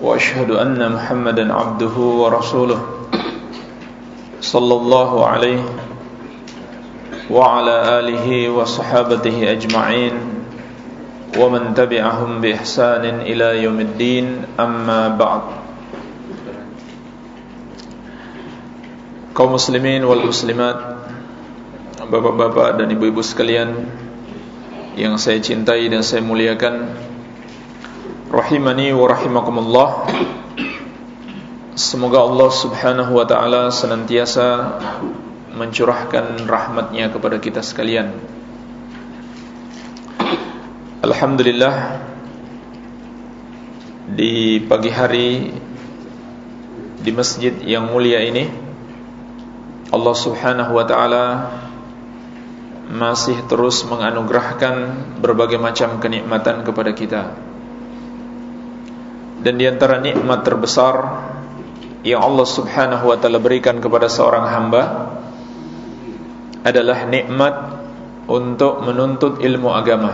وأشهد أن محمدا عبده ورسوله صلى الله عليه وعلى آله وصحابته أجمعين ومن تبعهم بإحسان إلى يوم الدين. أما بعد kaum muslimin wal muslimat bapak-bapak dan ibu-ibu sekalian yang saya cintai dan saya muliakan. Rahimani wa rahimakumullah semoga Allah Subhanahu wa taala senantiasa mencurahkan rahmatnya kepada kita sekalian Alhamdulillah di pagi hari di masjid yang mulia ini Allah Subhanahu wa taala masih terus menganugerahkan berbagai macam kenikmatan kepada kita. Dan di antara nikmat terbesar yang Allah Subhanahu wa taala berikan kepada seorang hamba adalah nikmat untuk menuntut ilmu agama.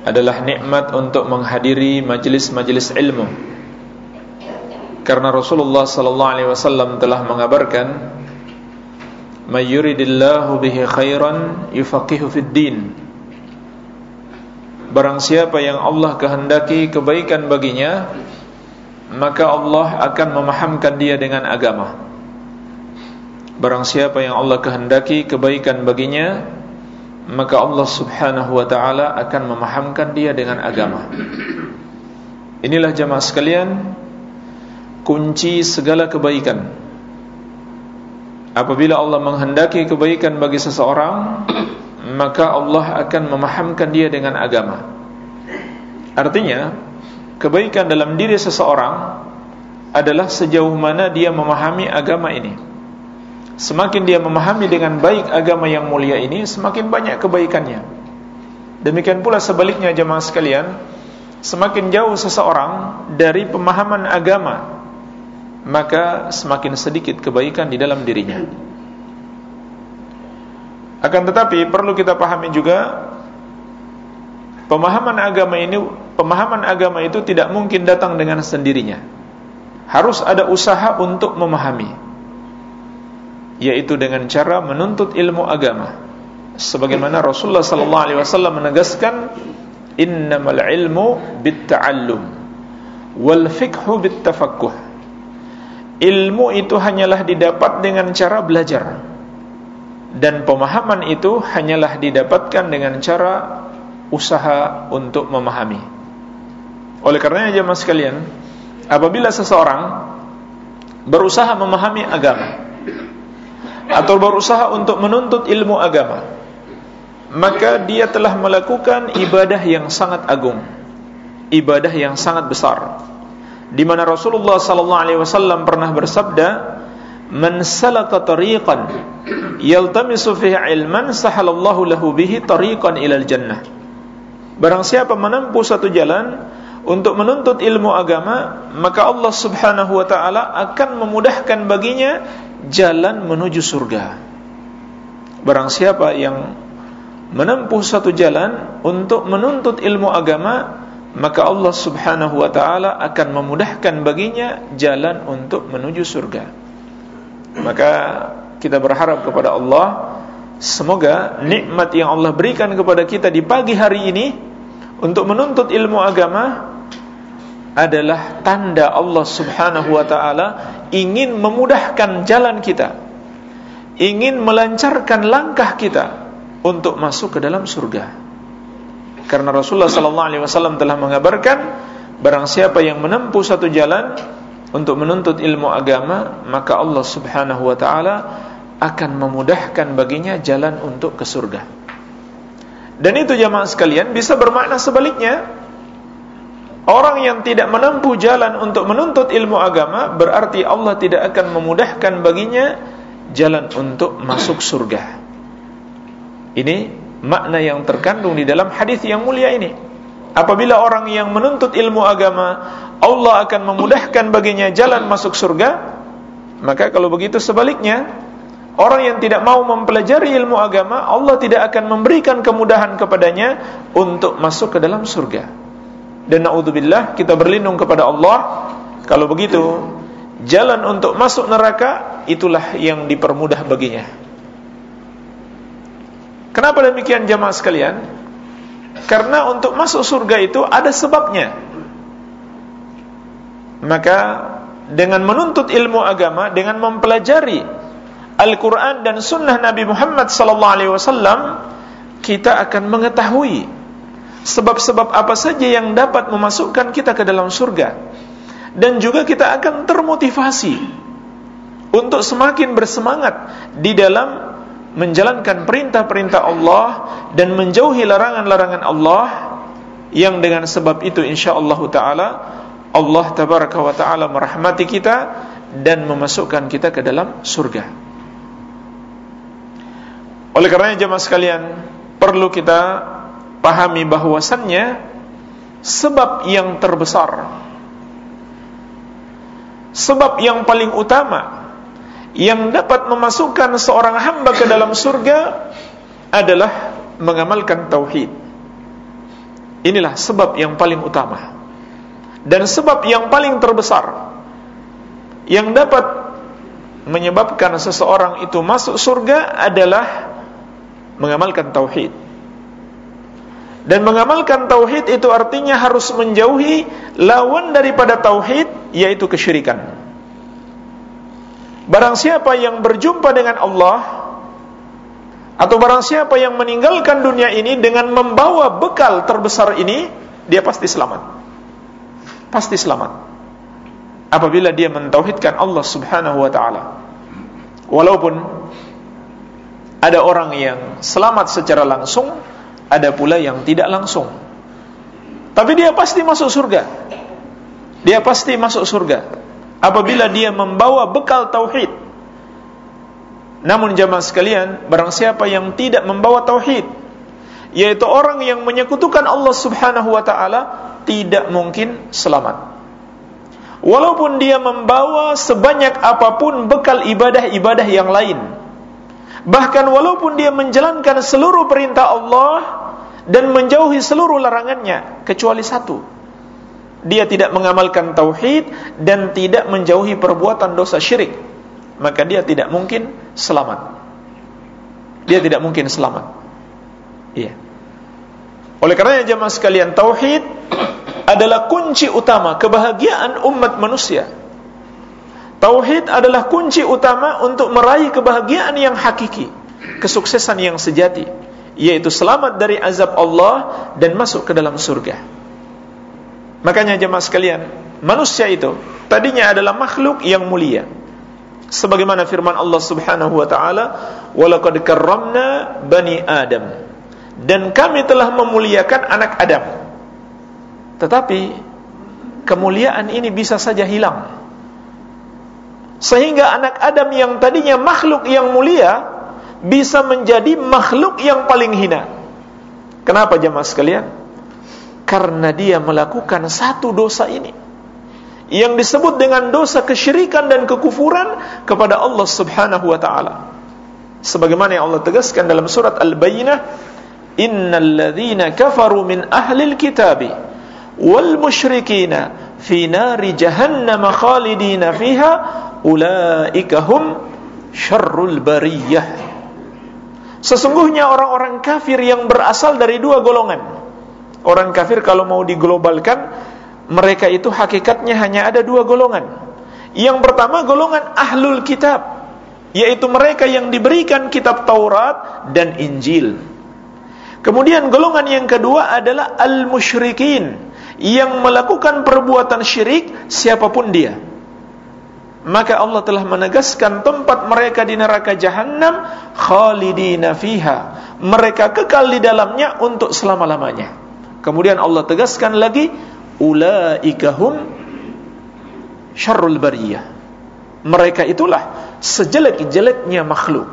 Adalah nikmat untuk menghadiri majelis-majelis ilmu karena Rasulullah sallallahu alaihi wasallam telah mengabarkan may yuridillahu bihi khairan yufaqihu fid din Barang siapa yang Allah kehendaki kebaikan baginya maka Allah akan memahamkan dia dengan agama Barang siapa yang Allah kehendaki kebaikan baginya maka Allah Subhanahu wa taala akan memahamkan dia dengan agama Inilah jamaah sekalian kunci segala kebaikan. Apabila Allah menghendaki kebaikan bagi seseorang, maka Allah akan memahamkan dia dengan agama. Artinya, kebaikan dalam diri seseorang adalah sejauh mana dia memahami agama ini. Semakin dia memahami dengan baik agama yang mulia ini, semakin banyak kebaikannya. Demikian pula sebaliknya jemaah sekalian, semakin jauh seseorang dari pemahaman agama maka semakin sedikit kebaikan di dalam dirinya. Akan tetapi perlu kita pahami juga pemahaman agama ini pemahaman agama itu tidak mungkin datang dengan sendirinya. Harus ada usaha untuk memahami. Yaitu dengan cara menuntut ilmu agama. Sebagaimana Rasulullah sallallahu alaihi wasallam menegaskan innamal ilmu bitta'allum wal fiqhu bittafaqquh ilmu itu hanyalah didapat dengan cara belajar dan pemahaman itu hanyalah didapatkan dengan cara usaha untuk memahami. Oleh karenanya jemaah sekalian apabila seseorang berusaha memahami agama atau berusaha untuk menuntut ilmu agama maka dia telah melakukan ibadah yang sangat agung ibadah yang sangat besar. Di mana Rasulullah sallallahu alaihi wasallam pernah bersabda man salaka tariqan yaltamisu fihi ilman sahalallahu lahu bihi tariqan ilal jannah barang siapa menempuh satu jalan untuk menuntut ilmu agama maka Allah Subhanahu wa taala akan memudahkan baginya jalan menuju surga barang siapa yang menempuh satu jalan untuk menuntut ilmu agama maka Allah Subhanahu wa taala akan memudahkan baginya jalan untuk menuju surga. Maka kita berharap kepada Allah semoga nikmat yang Allah berikan kepada kita di pagi hari ini untuk menuntut ilmu agama adalah tanda Allah Subhanahu wa taala ingin memudahkan jalan kita. Ingin melancarkan langkah kita untuk masuk ke dalam surga. Karena Rasulullah sallallahu alaihi wasallam telah mengabarkan barang siapa yang menempuh satu jalan untuk menuntut ilmu agama, maka Allah Subhanahu wa taala akan memudahkan baginya jalan untuk ke surga. Dan itu jamaah sekalian bisa bermakna sebaliknya. Orang yang tidak menempuh jalan untuk menuntut ilmu agama berarti Allah tidak akan memudahkan baginya jalan untuk masuk surga. Ini makna yang terkandung di dalam hadis yang mulia ini. Apabila orang yang menuntut ilmu agama Allah akan memudahkan baginya jalan masuk surga, maka kalau begitu sebaliknya Orang yang tidak mau mempelajari ilmu agama Allah tidak akan memberikan kemudahan kepadanya Untuk masuk ke dalam surga. Dan naudzubillah kita berlindung kepada Allah. Kalau begitu jalan untuk masuk neraka itulah yang dipermudah baginya. Kenapa demikian jamaah sekalian karena untuk masuk surga itu ada sebabnya. Maka dengan menuntut ilmu agama dengan mempelajari Al-Quran dan Sunnah Nabi Muhammad sallallahu alaihi wasallam kita akan mengetahui sebab-sebab apa saja yang dapat memasukkan kita ke dalam surga. Dan juga kita akan termotivasi untuk semakin bersemangat di dalam menjalankan perintah-perintah Allah dan menjauhi larangan-larangan Allah yang dengan sebab itu insyaallah taala Allah tabaraka wa taala merahmati kita dan memasukkan kita ke dalam surga. Oleh karenanya jemaah sekalian, perlu kita pahami bahwasannya sebab yang terbesar sebab yang paling utama yang dapat memasukkan seorang hamba ke dalam surga adalah mengamalkan tauhid. Inilah sebab yang paling utama. Dan sebab yang paling terbesar yang dapat menyebabkan seseorang itu masuk surga adalah mengamalkan tauhid. Dan mengamalkan tauhid itu artinya harus menjauhi lawan daripada tauhid yaitu kesyirikan. Barang siapa yang berjumpa dengan Allah atau barang siapa yang meninggalkan dunia ini dengan membawa bekal terbesar ini, dia pasti selamat. Pasti selamat. Apabila dia mentauhidkan Allah Subhanahu wa taala. Walaupun ada orang yang selamat secara langsung ada pula yang tidak langsung. Tapi dia pasti masuk surga. Dia pasti masuk surga apabila dia membawa bekal tauhid. Namun jamaah sekalian, barang siapa yang tidak membawa tauhid, yaitu orang yang menyekutukan Allah Subhanahu wa taala, tidak mungkin selamat. Walaupun dia membawa sebanyak apa pun bekal ibadah-ibadah yang lain, Bahkan walaupun dia menjalankan seluruh perintah Allah dan menjauhi seluruh larangannya kecuali satu. Dia tidak mengamalkan tauhid dan tidak menjauhi perbuatan dosa syirik. Maka dia tidak mungkin selamat. Dia tidak mungkin selamat. Iya. Oleh karenanya jemaah sekalian, tauhid adalah kunci utama kebahagiaan umat manusia. Tauhid adalah kunci utama untuk meraih kebahagiaan yang hakiki, kesuksesan yang sejati, yaitu selamat dari azab Allah dan masuk ke dalam surga. Makanya jemaah sekalian, manusia itu tadinya adalah makhluk yang mulia. Sebagaimana firman Allah Subhanahu wa taala, "Walaqad karramna bani Adam." Dan kami telah memuliakan anak Adam. Tetapi kemuliaan ini bisa saja hilang sehingga anak Adam yang tadinya makhluk yang mulia bisa menjadi makhluk yang paling hina. Kenapa jemaah sekalian? Karena dia melakukan satu dosa ini yang disebut dengan dosa kesyirikan dan kekufuran kepada Allah Subhanahu wa taala. Sebagaimana yang Allah tegaskan dalam surat Al-Bayyinah, "Innal ladzina kafaru min ahlil kitabi wal musyrikina fi nari jahannam khalidina fiha ulaika hum syarrul bariyah sesungguhnya orang-orang kafir yang berasal dari dua golongan orang kafir kalau mau diglobalkan mereka itu hakikatnya hanya ada dua golongan. Yang pertama golongan ahlul kitab yaitu mereka yang diberikan kitab Taurat dan Injil. Kemudian golongan yang kedua adalah al-musyrikin yang melakukan perbuatan syirik siapa pun dia. Maka Allah telah menegaskan tempat mereka di neraka jahanam khalidina fiha. Mereka kekal di dalamnya untuk selama-lamanya kemudian Allah tegaskan lagi ulaika syarrul bariyah. Mereka itulah sejelek-jeleknya makhluk.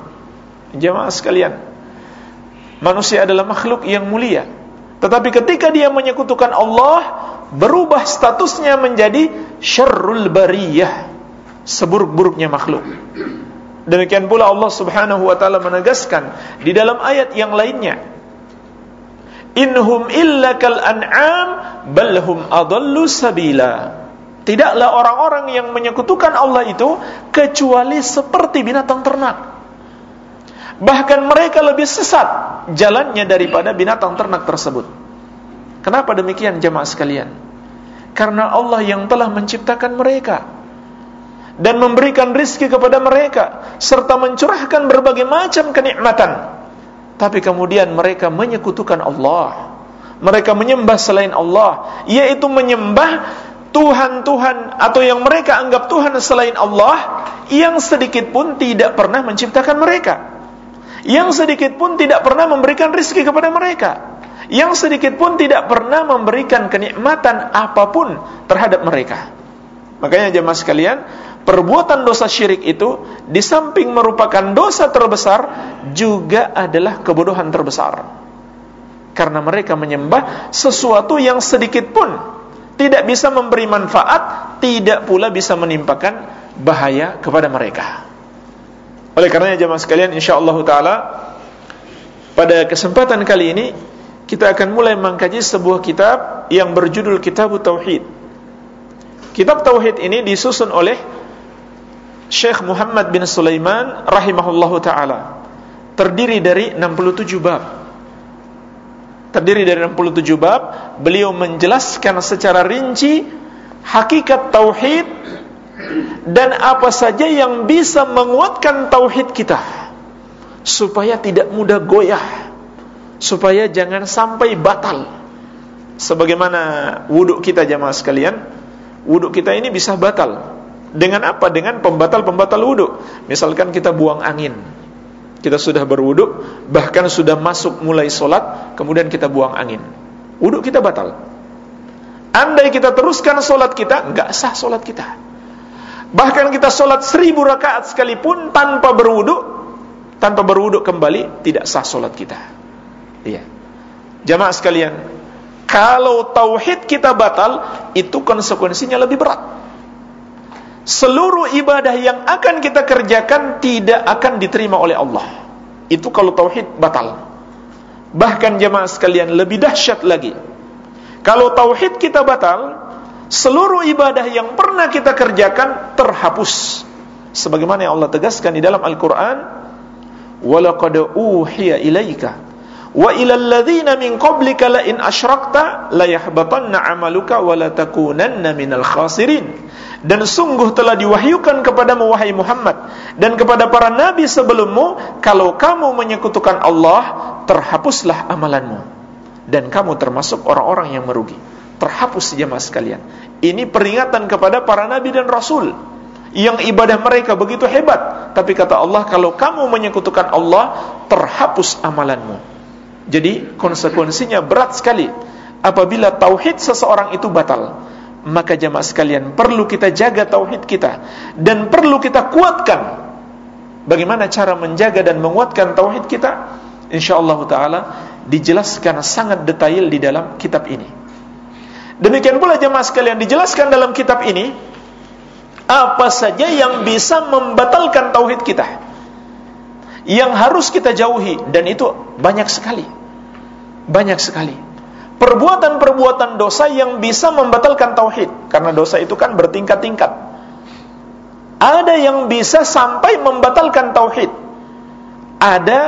Jemaah sekalian, manusia adalah makhluk yang mulia. Tetapi ketika dia menyekutukan Allah, berubah statusnya menjadi syarrul bariyah, seburuk-buruknya makhluk. Demikian pula Allah Subhanahu wa taala menegaskan di dalam ayat yang lainnya, Inhum illa kal an'am balhum adallu sabila. Tidaklah orang-orang yang menyekutukan Allah itu kecuali seperti binatang ternak. Bahkan mereka lebih sesat jalannya daripada binatang ternak tersebut. Kenapa demikian jemaah sekalian? Karena Allah yang telah menciptakan mereka dan memberikan rizki kepada mereka serta mencurahkan berbagai macam kenikmatan tapi kemudian mereka menyekutukan Allah. Mereka menyembah selain Allah, yaitu menyembah Tuhan-Tuhan atau yang mereka anggap Tuhan selain Allah yang sedikit pun tidak pernah menciptakan mereka. Yang sedikit pun tidak pernah memberikan rizki kepada mereka. Yang sedikit pun tidak pernah memberikan kenikmatan apa pun terhadap mereka. Makanya jemaah sekalian, perbuatan dosa syirik itu di samping merupakan dosa terbesar juga adalah kebodohan terbesar. Karena mereka menyembah sesuatu yang sedikit pun tidak bisa memberi manfaat, tidak pula bisa menimpakan bahaya kepada mereka. Oleh karenanya jemaah sekalian, insyaallah taala pada kesempatan kali ini kita akan mulai mengkaji sebuah kitab yang berjudul Kitab Tauhid. Kitab Tauhid ini disusun oleh Syekh Muhammad bin Sulaiman rahimahullahu taala. Terdiri dari 67 bab. Terdiri dari 67 bab, beliau menjelaskan secara rinci hakikat tauhid dan apa saja yang bisa menguatkan tauhid kita supaya tidak mudah goyah, supaya jangan sampai batal. Sebagaimana wuduk kita jamaah sekalian, wuduk kita ini bisa batal dengan apa? Dengan pembatal-pembatal wudhu. Misalkan kita buang angin. Kita sudah berwudhu, bahkan sudah masuk mulai solat, kemudian kita buang angin. Wudhu kita batal. Andai kita teruskan solat kita, enggak sah solat kita. Bahkan kita solat seribu rakaat sekalipun tanpa berwudhu, tanpa berwudhu kembali, tidak sah solat kita. Iya. Jamaah sekalian, kalau tauhid kita batal, itu konsekuensinya lebih berat seluruh ibadah yang akan kita kerjakan tidak akan diterima oleh Allah. Itu kalau tauhid batal. Bahkan jemaah sekalian lebih dahsyat lagi. Kalau tauhid kita batal, seluruh ibadah yang pernah kita kerjakan terhapus. Sebagaimana yang Allah tegaskan di dalam Al-Qur'an, "Walaqad uhiya ilaika wa ilal ladzina min qablika la in asyrakta la yahbatanna 'amaluka wa la takunanna minal khasirin." dan sungguh telah diwahyukan kepadamu wahai Muhammad dan kepada para nabi sebelummu kalau kamu menyekutukan Allah terhapuslah amalanmu. Dan kamu termasuk orang-orang yang merugi. Terhapus jemaah sekalian. Ini peringatan kepada para nabi dan rasul yang ibadah mereka begitu hebat. Tapi kata Allah kalau kamu menyekutukan Allah terhapus amalanmu jadi konsekuensinya berat sekali. Apabila tauhid seseorang itu batal maka jamaah sekalian perlu kita jaga tauhid kita. Dan perlu kita kuatkan bagaimana cara menjaga dan menguatkan tauhid kita insyaallah taala dijelaskan sangat detail di dalam kitab ini. Demikian pula jemaah sekalian dijelaskan dalam kitab ini apa saja yang bisa membatalkan tauhid kita yang harus kita jauhi dan itu banyak sekali banyak sekali. Perbuatan-perbuatan dosa yang bisa membatalkan tauhid. Karena dosa itu kan bertingkat-tingkat. Ada yang bisa sampai membatalkan tauhid. Ada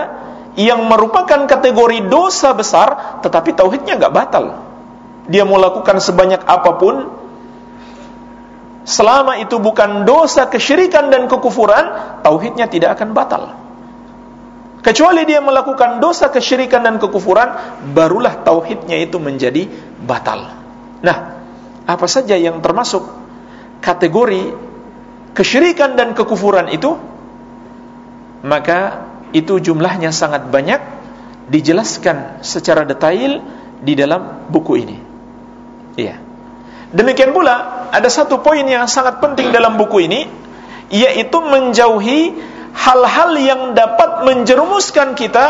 yang merupakan kategori dosa besar tetapi tauhidnya nggak batal. Dia mau lakukan sebanyak apa pun. Selama itu bukan dosa kesyirikan dan kekufuran tauhidnya tidak akan batal Kecuali dia melakukan dosa kesyirikan dan kekufuran, barulah tauhidnya itu menjadi batal. Nah, apa saja yang termasuk kategori kesyirikan dan kekufuran itu? Maka itu jumlahnya sangat banyak dijelaskan secara detail di dalam buku ini. Iya. Demikian pula ada satu poin yang sangat penting dalam buku ini yaitu menjauhi hal-hal yang dapat menjerumuskan kita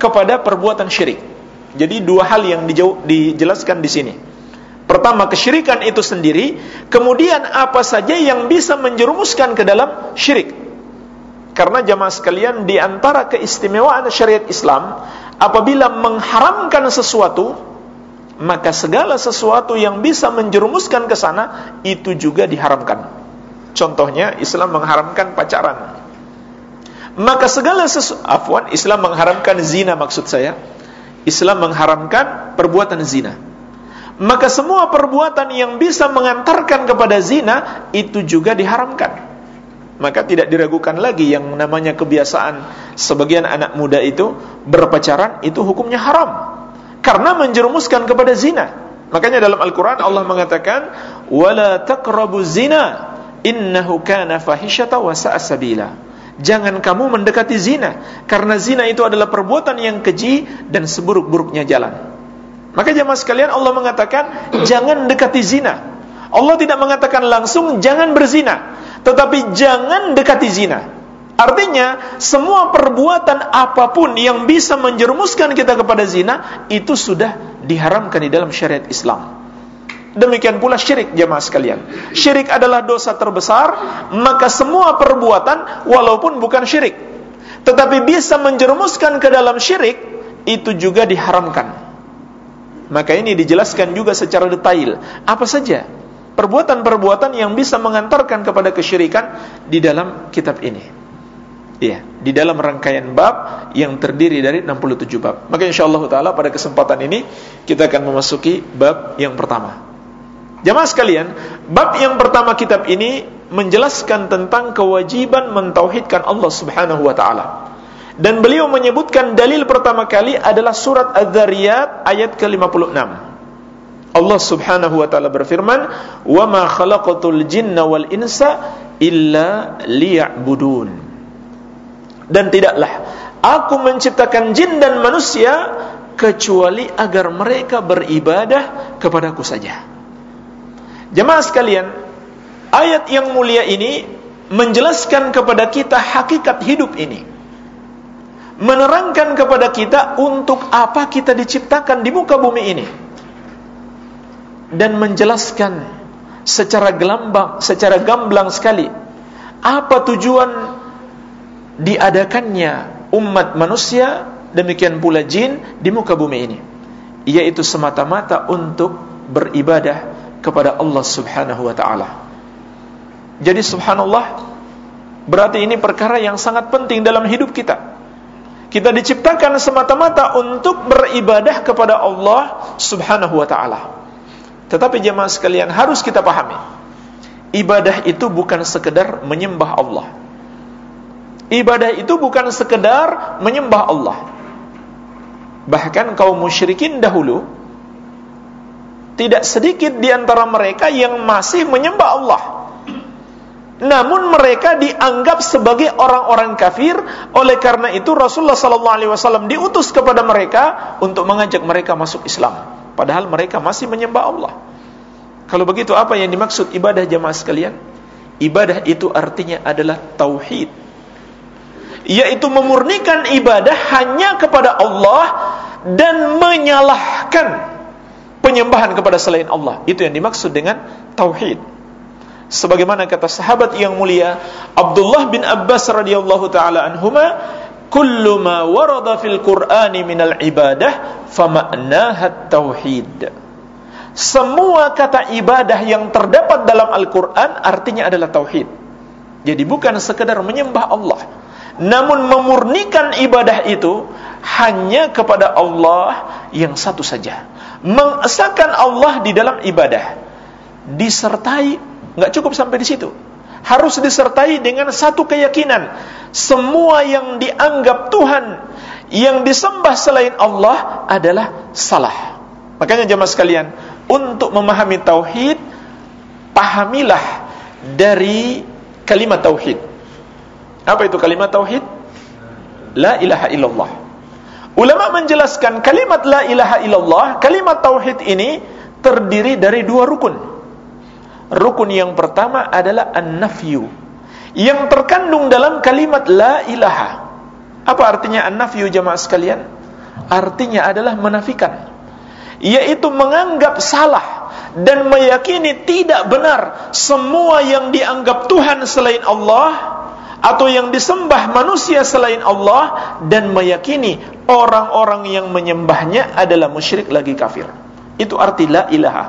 kepada perbuatan syirik. Jadi dua hal yang dijelaskan di sini. Pertama kesyirikan itu sendiri, kemudian apa saja yang bisa menjerumuskan ke dalam syirik. Karena jamaah sekalian di antara keistimewaan syariat Islam apabila mengharamkan sesuatu maka segala sesuatu yang bisa menjerumuskan ke sana itu juga diharamkan. Contohnya Islam mengharamkan pacaran. Maka segala sesuatu afwan Islam mengharamkan zina maksud saya. Islam mengharamkan perbuatan zina. Maka semua perbuatan yang bisa mengantarkan kepada zina itu juga diharamkan. Maka tidak diragukan lagi yang namanya kebiasaan sebagian anak muda itu berpacaran itu hukumnya haram karena menjerumuskan kepada zina. Makanya dalam Al-Qur'an Allah mengatakan wala taqrabu zina innahu kana fahisyata wa. Jangan kamu mendekati zina karena zina itu adalah perbuatan yang keji dan seburuk-buruknya jalan. Maka jemaah sekalian Allah mengatakan jangan dekati zina. Allah tidak mengatakan langsung jangan berzina, tetapi jangan dekati zina. Artinya semua perbuatan apa pun yang bisa menjerumuskan kita kepada zina itu sudah diharamkan di dalam syariat Islam. Demikian pula syirik jemaah sekalian. Syirik adalah dosa terbesar, maka semua perbuatan walaupun bukan syirik tetapi bisa menjerumuskan ke dalam syirik itu juga diharamkan. Maka ini dijelaskan juga secara detail apa saja perbuatan-perbuatan yang bisa mengantarkan kepada kesyirikan di dalam kitab ini. Iya, di dalam rangkaian bab yang terdiri dari 67 bab. Maka insyaallah taala pada kesempatan ini kita akan memasuki bab yang pertama. Jamaah sekalian, bab yang pertama kitab ini menjelaskan tentang kewajiban mentauhidkan Allah Subhanahu wa taala. Dan beliau menyebutkan dalil pertama kali adalah surat Az-Zariyat ayat ke-56. Allah Subhanahu wa taala berfirman, "Wa ma khalaqatul jinna wal insa illa liya'budun." dan tidaklah aku menciptakan jin dan manusia kecuali agar mereka beribadah kepadaku saja. Jemaah sekalian, ayat yang mulia ini menjelaskan kepada kita hakikat hidup ini. Menerangkan kepada kita untuk apa kita diciptakan di muka bumi ini. Dan menjelaskan secara gelambang, secara gamblang sekali apa tujuan diadakannya umat manusia demikian pula jin di muka bumi ini yaitu semata-mata untuk beribadah kepada Allah Subhanahu wa taala. Jadi subhanallah berarti ini perkara yang sangat penting dalam hidup kita. Kita diciptakan semata-mata untuk beribadah kepada Allah Subhanahu wa taala. Tetapi jemaah sekalian harus kita pahami, ibadah itu bukan sekedar menyembah Allah. Ibadah itu bukan sekedar menyembah Allah. Bahkan kaum musyrikin dahulu tidak sedikit di antara mereka yang masih menyembah Allah. Namun mereka dianggap sebagai orang-orang kafir. Oleh karena itu Rasulullah sallallahu alaihi wasallam diutus kepada mereka untuk mengajak mereka masuk Islam. Padahal mereka masih menyembah Allah. Kalau begitu apa yang dimaksud ibadah jemaah sekalian? Ibadah itu artinya adalah tauhid yaitu memurnikan ibadah hanya kepada Allah dan menyalahkan penyembahan kepada selain Allah. Itu yang dimaksud dengan tauhid. Sebagaimana kata sahabat yang mulia Abdullah bin Abbas radhiyallahu taala anhuma, "Kullu ma warada fil Qur'ani minal ibadah fama'naha tauhid." Semua kata ibadah yang terdapat dalam Al-Qur'an artinya adalah tauhid. Jadi bukan sekedar menyembah Allah, namun memurnikan ibadah itu hanya kepada Allah yang satu saja. Mengesahkan Allah di dalam ibadah. Disertai, nggak cukup sampai di situ. Harus disertai dengan satu keyakinan. Semua yang dianggap Tuhan, yang disembah selain Allah adalah salah. Makanya jemaah sekalian, untuk memahami tauhid, pahamilah dari kalimat tauhid. Apa itu kalimat tauhid? La ilaha illallah. Ulama menjelaskan kalimat la ilaha illallah, kalimat tauhid ini terdiri dari dua rukun. Rukun yang pertama adalah an-nafyu. Yang terkandung dalam kalimat la ilaha. Apa artinya an-nafyu jamaah sekalian? Artinya adalah menafikan. Yaitu menganggap salah dan meyakini tidak benar semua yang dianggap Tuhan selain Allah atau yang disembah manusia selain Allah dan meyakini orang-orang yang menyembahnya adalah musyrik lagi kafir. Itu arti la ilaha.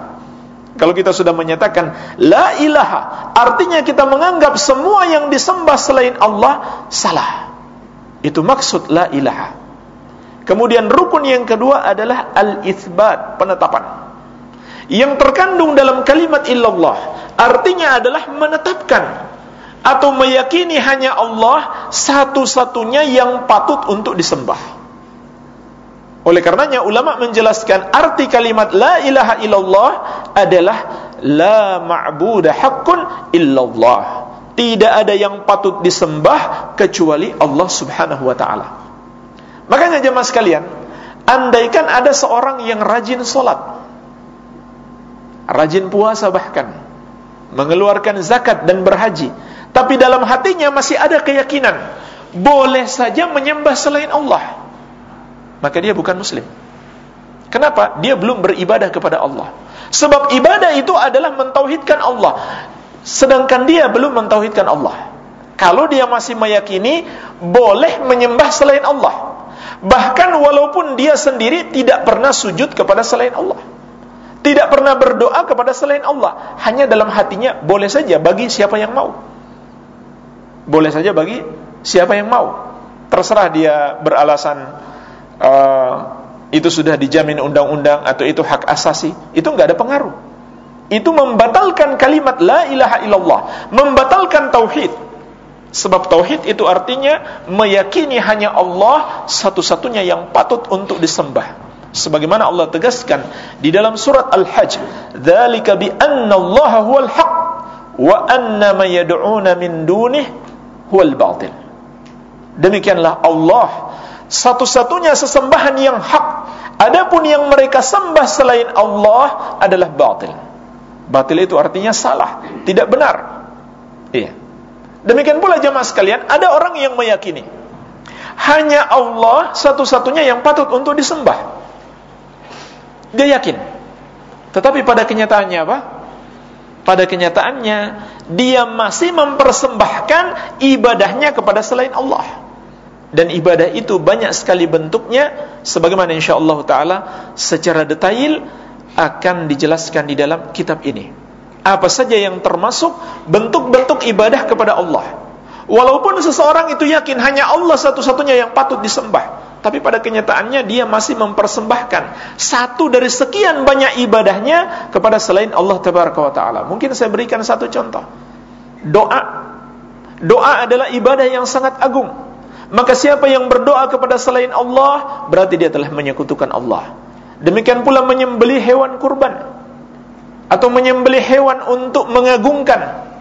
Kalau kita sudah menyatakan la ilaha, artinya kita menganggap semua yang disembah selain Allah salah. Itu maksud la ilaha. Kemudian rukun yang kedua adalah al-itsbat, penetapan. Yang terkandung dalam kalimat illallah artinya adalah menetapkan atau meyakini hanya Allah satu-satunya yang patut untuk disembah. Oleh karenanya ulama menjelaskan arti kalimat la ilaha illallah adalah la ma'budu haqqun illallah. Tidak ada yang patut disembah kecuali Allah Subhanahu wa taala. Makanya jemaah sekalian, andaikan ada seorang yang rajin salat, rajin puasa bahkan mengeluarkan zakat dan berhaji, tapi dalam hatinya masih ada keyakinan boleh saja menyembah selain Allah. Maka dia bukan muslim. Kenapa? Dia belum beribadah kepada Allah. Sebab ibadah itu adalah mentauhidkan Allah. Sedangkan dia belum mentauhidkan Allah. Kalau dia masih meyakini boleh menyembah selain Allah. Bahkan walaupun dia sendiri tidak pernah sujud kepada selain Allah. Tidak pernah berdoa kepada selain Allah. Hanya dalam hatinya boleh saja bagi siapa yang mau boleh saja bagi siapa yang mau. Terserah dia beralasan uh, itu sudah dijamin undang-undang atau itu hak asasi, itu nggak ada pengaruh. Itu membatalkan kalimat la ilaha illallah, membatalkan tauhid. Sebab tauhid itu artinya meyakini hanya Allah satu-satunya yang patut untuk disembah. Sebagaimana Allah tegaskan di dalam surat Al-Hajj, "Dzalika bi anna Allah huwal haq wa anna ma yad'una min dunihi huwal batil. Demikianlah Allah satu-satunya sesembahan yang hak. Adapun yang mereka sembah selain Allah adalah batil. Batil itu artinya salah, tidak benar. Iya. Demikian pula jemaah sekalian, ada orang yang meyakini hanya Allah satu-satunya yang patut untuk disembah. Dia yakin. Tetapi pada kenyataannya apa? Pada kenyataannya dia masih mempersembahkan ibadahnya kepada selain Allah. Dan ibadah itu banyak sekali bentuknya sebagaimana insyaallah taala secara detail akan dijelaskan di dalam kitab ini. Apa saja yang termasuk bentuk-bentuk ibadah kepada Allah. Walaupun seseorang itu yakin hanya Allah satu-satunya yang patut disembah, tapi pada kenyataannya dia masih mempersembahkan satu dari sekian banyak ibadahnya kepada selain Allah taala. Mungkin saya berikan satu contoh. Doa. Doa adalah ibadah yang sangat agung. Maka siapa yang berdoa kepada selain Allah berarti dia telah menyekutukan Allah. Demikian pula menyembelih hewan kurban atau menyembelih hewan untuk mengagungkan.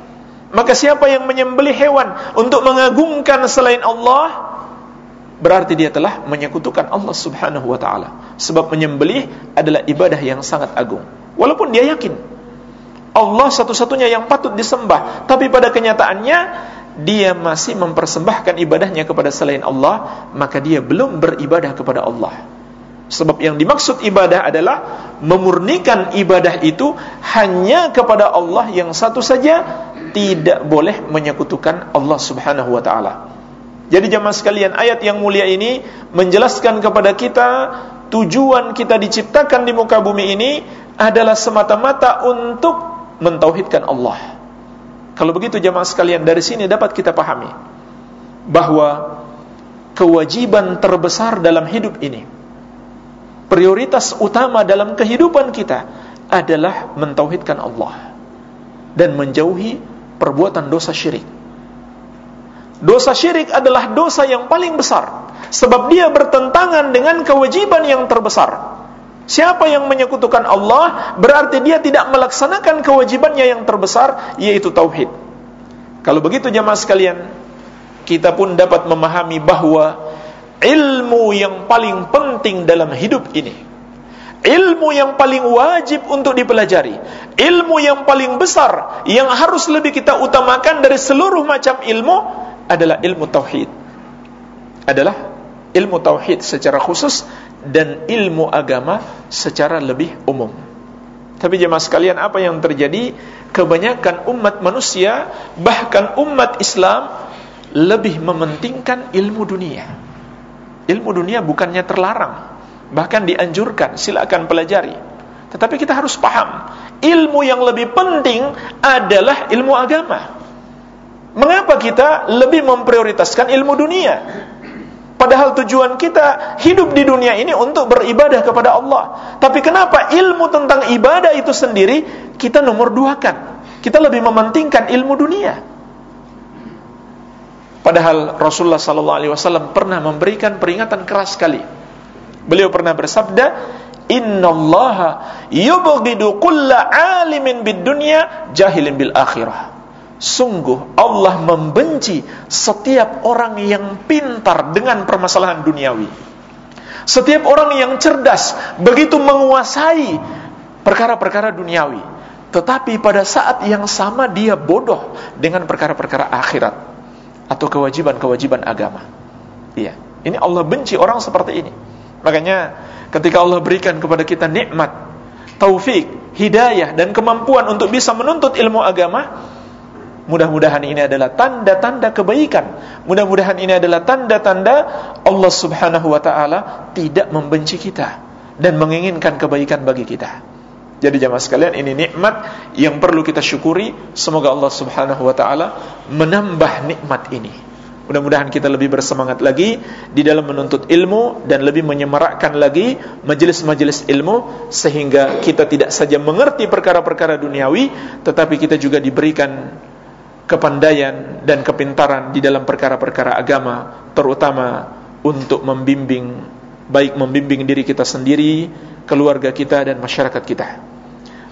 Maka siapa yang menyembelih hewan untuk mengagungkan selain Allah berarti dia telah menyekutukan Allah Subhanahu wa taala. Sebab menyembelih adalah ibadah yang sangat agung. Walaupun dia yakin Allah satu-satunya yang patut disembah, tapi pada kenyataannya dia masih mempersembahkan ibadahnya kepada selain Allah, maka dia belum beribadah kepada Allah. Sebab yang dimaksud ibadah adalah memurnikan ibadah itu hanya kepada Allah yang satu saja, tidak boleh menyekutukan Allah Subhanahu wa taala. Jadi jemaah sekalian, ayat yang mulia ini menjelaskan kepada kita tujuan kita diciptakan di muka bumi ini adalah semata-mata untuk mentauhidkan Allah. Kalau begitu jemaah sekalian, dari sini dapat kita pahami bahwa kewajiban terbesar dalam hidup ini, prioritas utama dalam kehidupan kita adalah mentauhidkan Allah dan menjauhi perbuatan dosa syirik. Dosa syirik adalah dosa yang paling besar sebab dia bertentangan dengan kewajiban yang terbesar. Siapa yang menyekutukan Allah berarti dia tidak melaksanakan kewajibannya yang terbesar yaitu tauhid. Kalau begitu jemaah sekalian, kita pun dapat memahami bahwa ilmu yang paling penting dalam hidup ini ilmu yang paling wajib untuk dipelajari, ilmu yang paling besar yang harus lebih kita utamakan dari seluruh macam ilmu adalah ilmu tauhid. Adalah ilmu tauhid secara khusus dan ilmu agama secara lebih umum. Tapi jemaah sekalian, apa yang terjadi? Kebanyakan umat manusia, bahkan umat Islam lebih mementingkan ilmu dunia. Ilmu dunia bukannya terlarang, bahkan dianjurkan, silakan pelajari. Tetapi kita harus paham, ilmu yang lebih penting adalah ilmu agama. Mengapa kita lebih memprioritaskan ilmu dunia? Padahal tujuan kita hidup di dunia ini untuk beribadah kepada Allah. Tapi kenapa ilmu tentang ibadah itu sendiri kita nomor dua kan? Kita lebih mementingkan ilmu dunia. Padahal Rasulullah sallallahu alaihi wasallam pernah memberikan peringatan keras sekali Beliau pernah bersabda, "Innallaha yubghidu kulla 'alimin bid dunya jahilin bil akhirah." Sungguh Allah membenci setiap orang yang pintar dengan permasalahan duniawi. Setiap orang yang cerdas begitu menguasai perkara-perkara duniawi, tetapi pada saat yang sama dia bodoh dengan perkara-perkara akhirat atau kewajiban-kewajiban agama. Iya, ini Allah benci orang seperti ini. Makanya ketika Allah berikan kepada kita nikmat, taufik, hidayah dan kemampuan untuk bisa menuntut ilmu agama, mudah-mudahan ini adalah tanda-tanda kebaikan. Mudah-mudahan ini adalah tanda-tanda Allah Subhanahu wa taala tidak membenci kita dan menginginkan kebaikan bagi kita. Jadi jamaah sekalian ini nikmat yang perlu kita syukuri. Semoga Allah Subhanahu wa taala menambah nikmat ini. Mudah-mudahan kita lebih bersemangat lagi di dalam menuntut ilmu dan lebih menyemarakkan lagi majelis-majelis ilmu sehingga kita tidak saja mengerti perkara-perkara duniawi tetapi kita juga diberikan kepandaian dan kepintaran di dalam perkara-perkara agama terutama untuk membimbing baik membimbing diri kita sendiri, keluarga kita dan masyarakat kita.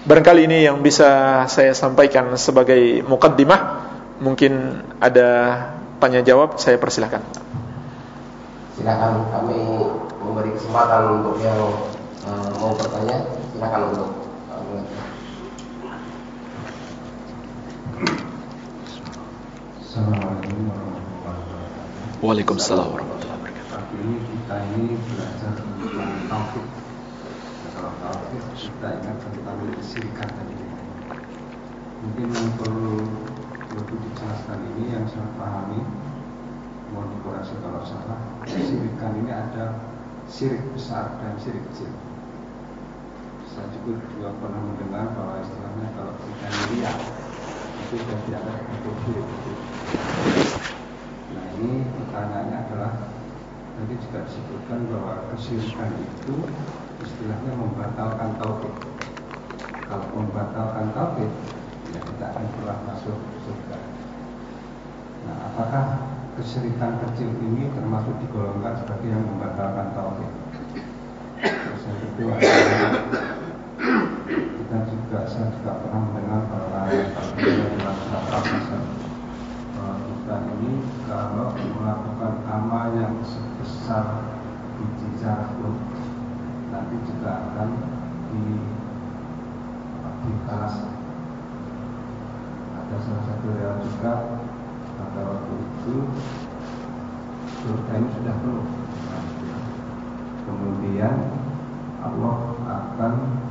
Barangkali ini yang bisa saya sampaikan sebagai mukaddimah. Mungkin ada tanya jawab saya persilahkan silakan kami memberi kesempatan untuk yang uh, mau bertanya silakan untuk uh, Assalamualaikum warahmatullahi wabarakatuh. Waalaikumsalam warahmatullahi wabarakatuh. Ini kita ini belajar tentang tauhid. Kita ingat tentang kesirikan tadi. Mungkin yang perlu lebih dijelaskan ini yang saya pahami mohon dikoreksi kalau salah sirikan ini ada sirik besar dan sirik kecil saya juga juga pernah mendengar bahwa istilahnya kalau kita lihat itu sudah tidak ada kecil nah ini pertanyaannya adalah tadi juga disebutkan bahwa kesirikan itu istilahnya membatalkan tauhid kalau membatalkan tauhid ya kita akan pernah masuk surga. Nah, apakah kesyirikan kecil ini termasuk digolongkan sebagai yang membatalkan tauhid? Terus yang kedua kita juga saya juga pernah mendengar bahwa kita ini kalau melakukan amal yang sebesar biji pun nanti juga akan di dibalas ada salah satu riwayat juga pada waktu itu surga ini sudah penuh. Kemudian Allah akan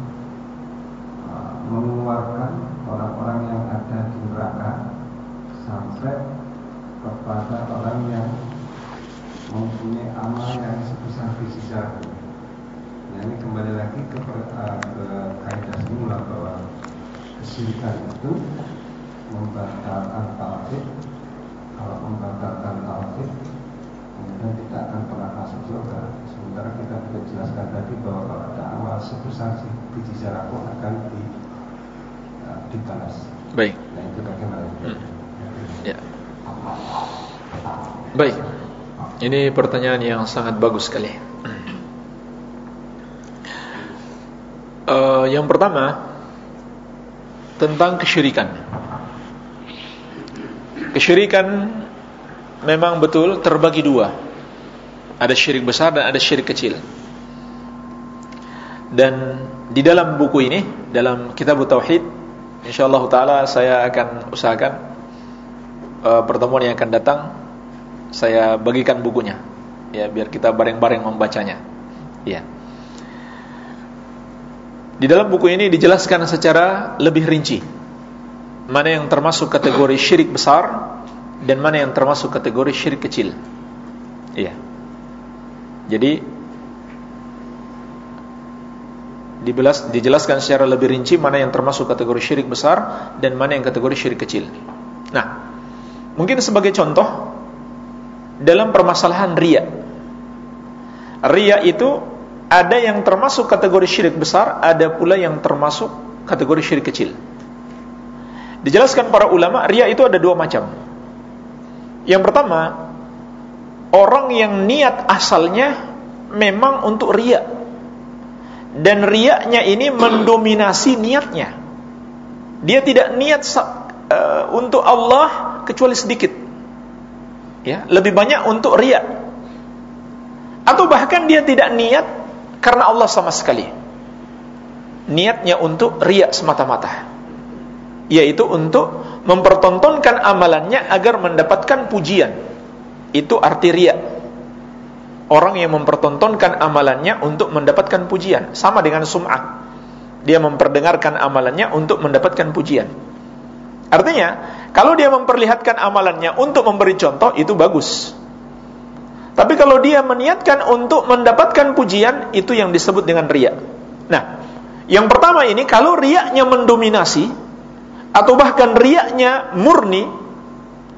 mengeluarkan orang-orang yang ada di neraka sampai kepada orang yang mempunyai amal yang sebesar biji jagung. Nah ini kembali lagi ke, uh, ke kaidah semula bahwa kesyirikan itu membatalkan tauhid kalau membatalkan tauhid kemudian tidak akan pernah masuk surga sementara kita sudah jelaskan tadi bahwa kalau ada amal sebesar biji pun akan di, baik. Nah itu bagaimana hmm. ya. Baik. Ini pertanyaan yang sangat bagus sekali. Uh, yang pertama tentang kesyirikan. Kesyirikan memang betul terbagi dua. Ada syirik besar dan ada syirik kecil. Dan di dalam buku ini, dalam kitab Tauhid, insyaallah taala saya akan usahakan uh, pertemuan yang akan datang saya bagikan bukunya. Ya, biar kita bareng-bareng membacanya. Ya. Di dalam buku ini dijelaskan secara lebih rinci mana yang termasuk kategori syirik besar dan mana yang termasuk kategori syirik kecil. Iya. Jadi dibelas, dijelaskan secara lebih rinci mana yang termasuk kategori syirik besar dan mana yang kategori syirik kecil. Nah, mungkin sebagai contoh dalam permasalahan ria. Ria itu ada yang termasuk kategori syirik besar, ada pula yang termasuk kategori syirik kecil. Dijelaskan para ulama, ria itu ada dua macam. Yang pertama, orang yang niat asalnya memang untuk ria dan riaknya ini mendominasi niatnya. Dia tidak niat uh, untuk Allah kecuali sedikit. Ya, lebih banyak untuk riak. Atau bahkan dia tidak niat karena Allah sama sekali. Niatnya untuk riak semata-mata. Yaitu untuk mempertontonkan amalannya agar mendapatkan pujian. Itu arti riak orang yang mempertontonkan amalannya untuk mendapatkan pujian. Sama dengan sum'ah. Dia memperdengarkan amalannya untuk mendapatkan pujian. Artinya kalau dia memperlihatkan amalannya untuk memberi contoh itu bagus. Tapi kalau dia meniatkan untuk mendapatkan pujian itu yang disebut dengan riak nah yang pertama ini kalau riaknya mendominasi atau bahkan riaknya murni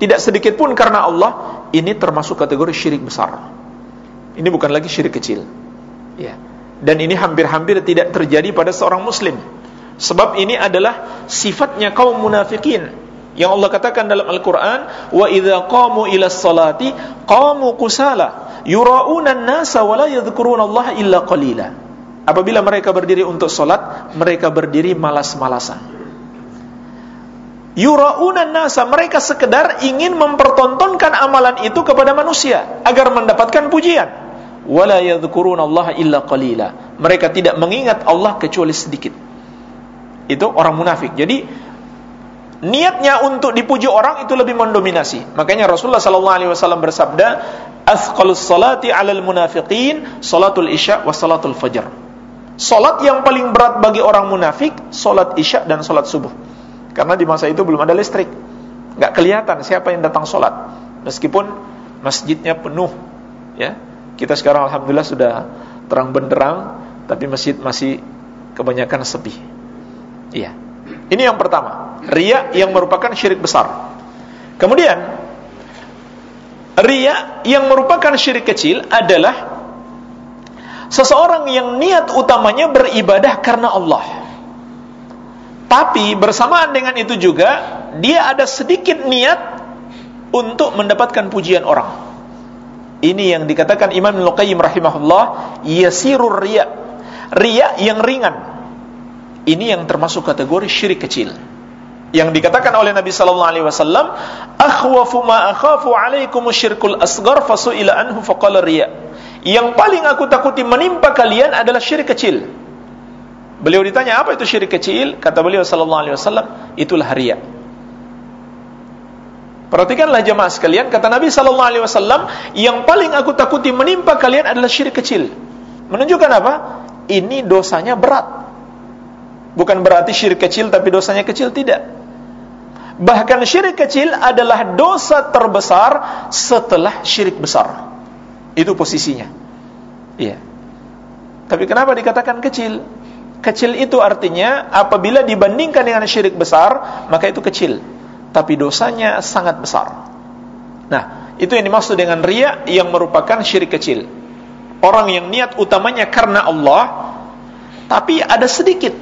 tidak sedikit pun karena Allah ini termasuk kategori syirik besar ini bukan lagi syirik kecil. Ya. Dan ini hampir-hampir tidak terjadi pada seorang muslim. Sebab ini adalah sifatnya kaum munafikin. Yang Allah katakan dalam Al-Qur'an, "Wa idza qamu ila salati qamu kusala, yura'una an-nasa wa la yadhkuruna Allah illa qalila." Apabila mereka berdiri untuk salat, mereka berdiri malas-malasan. Yura'una nasa mereka sekedar ingin mempertontonkan amalan itu kepada manusia agar mendapatkan pujian wala yadhkuruna Allah illa qalila. Mereka tidak mengingat Allah kecuali sedikit. Itu orang munafik. Jadi niatnya untuk dipuji orang itu lebih mendominasi. Makanya Rasulullah sallallahu alaihi wasallam bersabda, "Athqalus salati 'alal munafiqin salatul isya wa salatul fajr." Salat yang paling berat bagi orang munafik salat isya dan salat subuh. Karena di masa itu belum ada listrik. Enggak kelihatan siapa yang datang salat. Meskipun masjidnya penuh, ya kita sekarang alhamdulillah sudah terang benderang, tapi masjid masih kebanyakan sepi. Iya. Ini yang pertama, ria yang merupakan syirik besar. Kemudian ria yang merupakan syirik kecil adalah seseorang yang niat utamanya beribadah karena Allah. Tapi bersamaan dengan itu juga dia ada sedikit niat untuk mendapatkan pujian orang. Ini yang dikatakan Imam Al-Qayyim rahimahullah, yasirur riya. Riya yang ringan. Ini yang termasuk kategori syirik kecil. Yang dikatakan oleh Nabi sallallahu alaihi wasallam, "Akhwafu ma akhafu 'alaikum syirkul asghar fasu'ila anhu faqala riya." Yang paling aku takuti menimpa kalian adalah syirik kecil. Beliau ditanya, "Apa itu syirik kecil?" Kata beliau sallallahu alaihi wasallam, "Itulah riya." Perhatikanlah jemaah sekalian, kata Nabi sallallahu alaihi wasallam, yang paling aku takuti menimpa kalian adalah syirik kecil. Menunjukkan apa? Ini dosanya berat. Bukan berarti syirik kecil tapi dosanya kecil tidak. Bahkan syirik kecil adalah dosa terbesar setelah syirik besar. Itu posisinya. Iya. Tapi kenapa dikatakan kecil? Kecil itu artinya apabila dibandingkan dengan syirik besar, maka itu kecil tapi dosanya sangat besar. Nah, itu yang dimaksud dengan ria yang merupakan syirik kecil. Orang yang niat utamanya karena Allah, tapi ada sedikit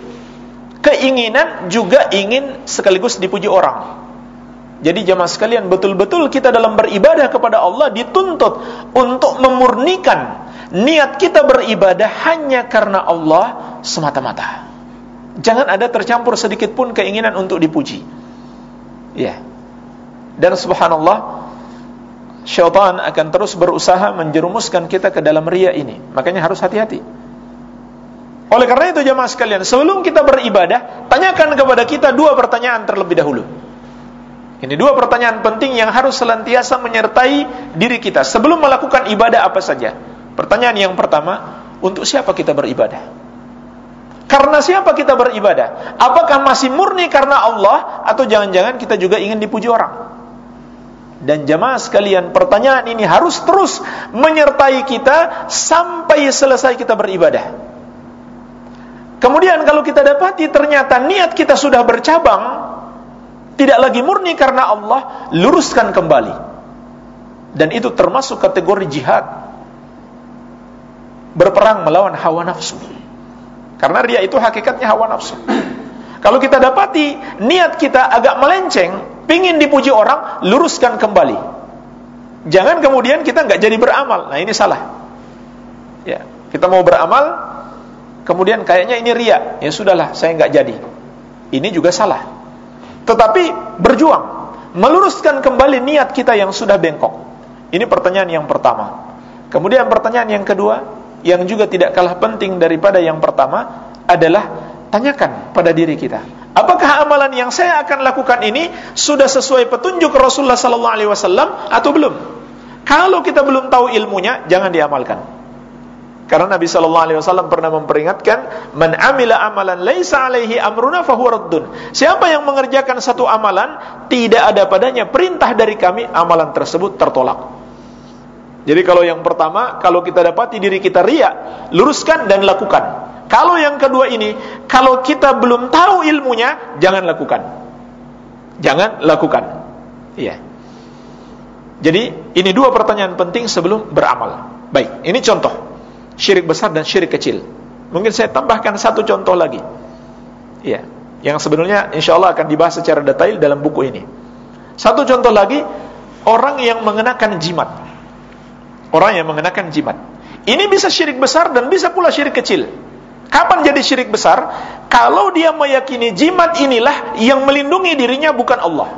keinginan juga ingin sekaligus dipuji orang. Jadi jamaah sekalian, betul-betul kita dalam beribadah kepada Allah dituntut untuk memurnikan niat kita beribadah hanya karena Allah semata-mata. Jangan ada tercampur sedikit pun keinginan untuk dipuji. Ya. Dan subhanallah syaitan akan terus berusaha menjerumuskan kita ke dalam ria ini. Makanya harus hati-hati. Oleh karena itu jemaah sekalian, sebelum kita beribadah, tanyakan kepada kita dua pertanyaan terlebih dahulu. Ini dua pertanyaan penting yang harus senantiasa menyertai diri kita sebelum melakukan ibadah apa saja. Pertanyaan yang pertama, untuk siapa kita beribadah? Karena siapa kita beribadah? Apakah masih murni karena Allah atau jangan-jangan kita juga ingin dipuji orang? Dan jamaah sekalian, pertanyaan ini harus terus menyertai kita sampai selesai kita beribadah. Kemudian kalau kita dapati ternyata niat kita sudah bercabang, tidak lagi murni karena Allah, luruskan kembali. Dan itu termasuk kategori jihad. Berperang melawan hawa nafsu. Karena dia itu hakikatnya hawa nafsu. Kalau kita dapati niat kita agak melenceng, pingin dipuji orang, luruskan kembali. Jangan kemudian kita nggak jadi beramal. Nah ini salah. Ya, kita mau beramal, kemudian kayaknya ini ria, ya sudahlah, saya nggak jadi. Ini juga salah. Tetapi berjuang, meluruskan kembali niat kita yang sudah bengkok. Ini pertanyaan yang pertama. Kemudian pertanyaan yang kedua, yang juga tidak kalah penting daripada yang pertama adalah tanyakan pada diri kita, apakah amalan yang saya akan lakukan ini sudah sesuai petunjuk Rasulullah sallallahu alaihi wasallam atau belum? Kalau kita belum tahu ilmunya, jangan diamalkan. Karena Nabi sallallahu alaihi wasallam pernah memperingatkan, "Man amila amalan laisa alaihi amruna fahuwa raddun." Siapa yang mengerjakan satu amalan tidak ada padanya perintah dari kami, amalan tersebut tertolak. Jadi kalau yang pertama, kalau kita dapati diri kita riya, luruskan dan lakukan. Kalau yang kedua ini, kalau kita belum tahu ilmunya, jangan lakukan. Jangan lakukan. Iya. Jadi ini dua pertanyaan penting sebelum beramal. Baik, ini contoh syirik besar dan syirik kecil. Mungkin saya tambahkan satu contoh lagi. Ya, yang sebenarnya insya Allah akan dibahas secara detail dalam buku ini. Satu contoh lagi, orang yang mengenakan jimat. Orang yang mengenakan jimat. Ini bisa syirik besar dan bisa pula syirik kecil. Kapan jadi syirik besar? Kalau dia meyakini jimat inilah yang melindungi dirinya bukan Allah.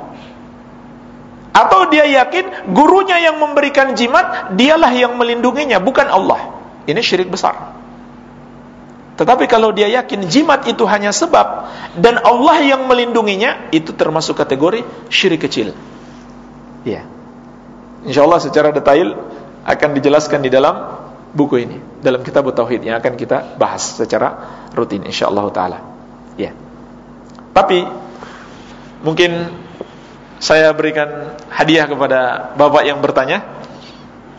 Atau dia yakin gurunya yang memberikan jimat, dialah yang melindunginya, bukan Allah. Ini syirik besar. Tetapi kalau dia yakin jimat itu hanya sebab dan Allah yang melindunginya, itu termasuk kategori syirik kecil. Ya. Insyaallah secara detail akan dijelaskan di dalam buku ini, dalam kitab tauhid yang akan kita bahas secara rutin insyaallah taala. Ya. Tapi mungkin saya berikan hadiah kepada Bapak yang bertanya.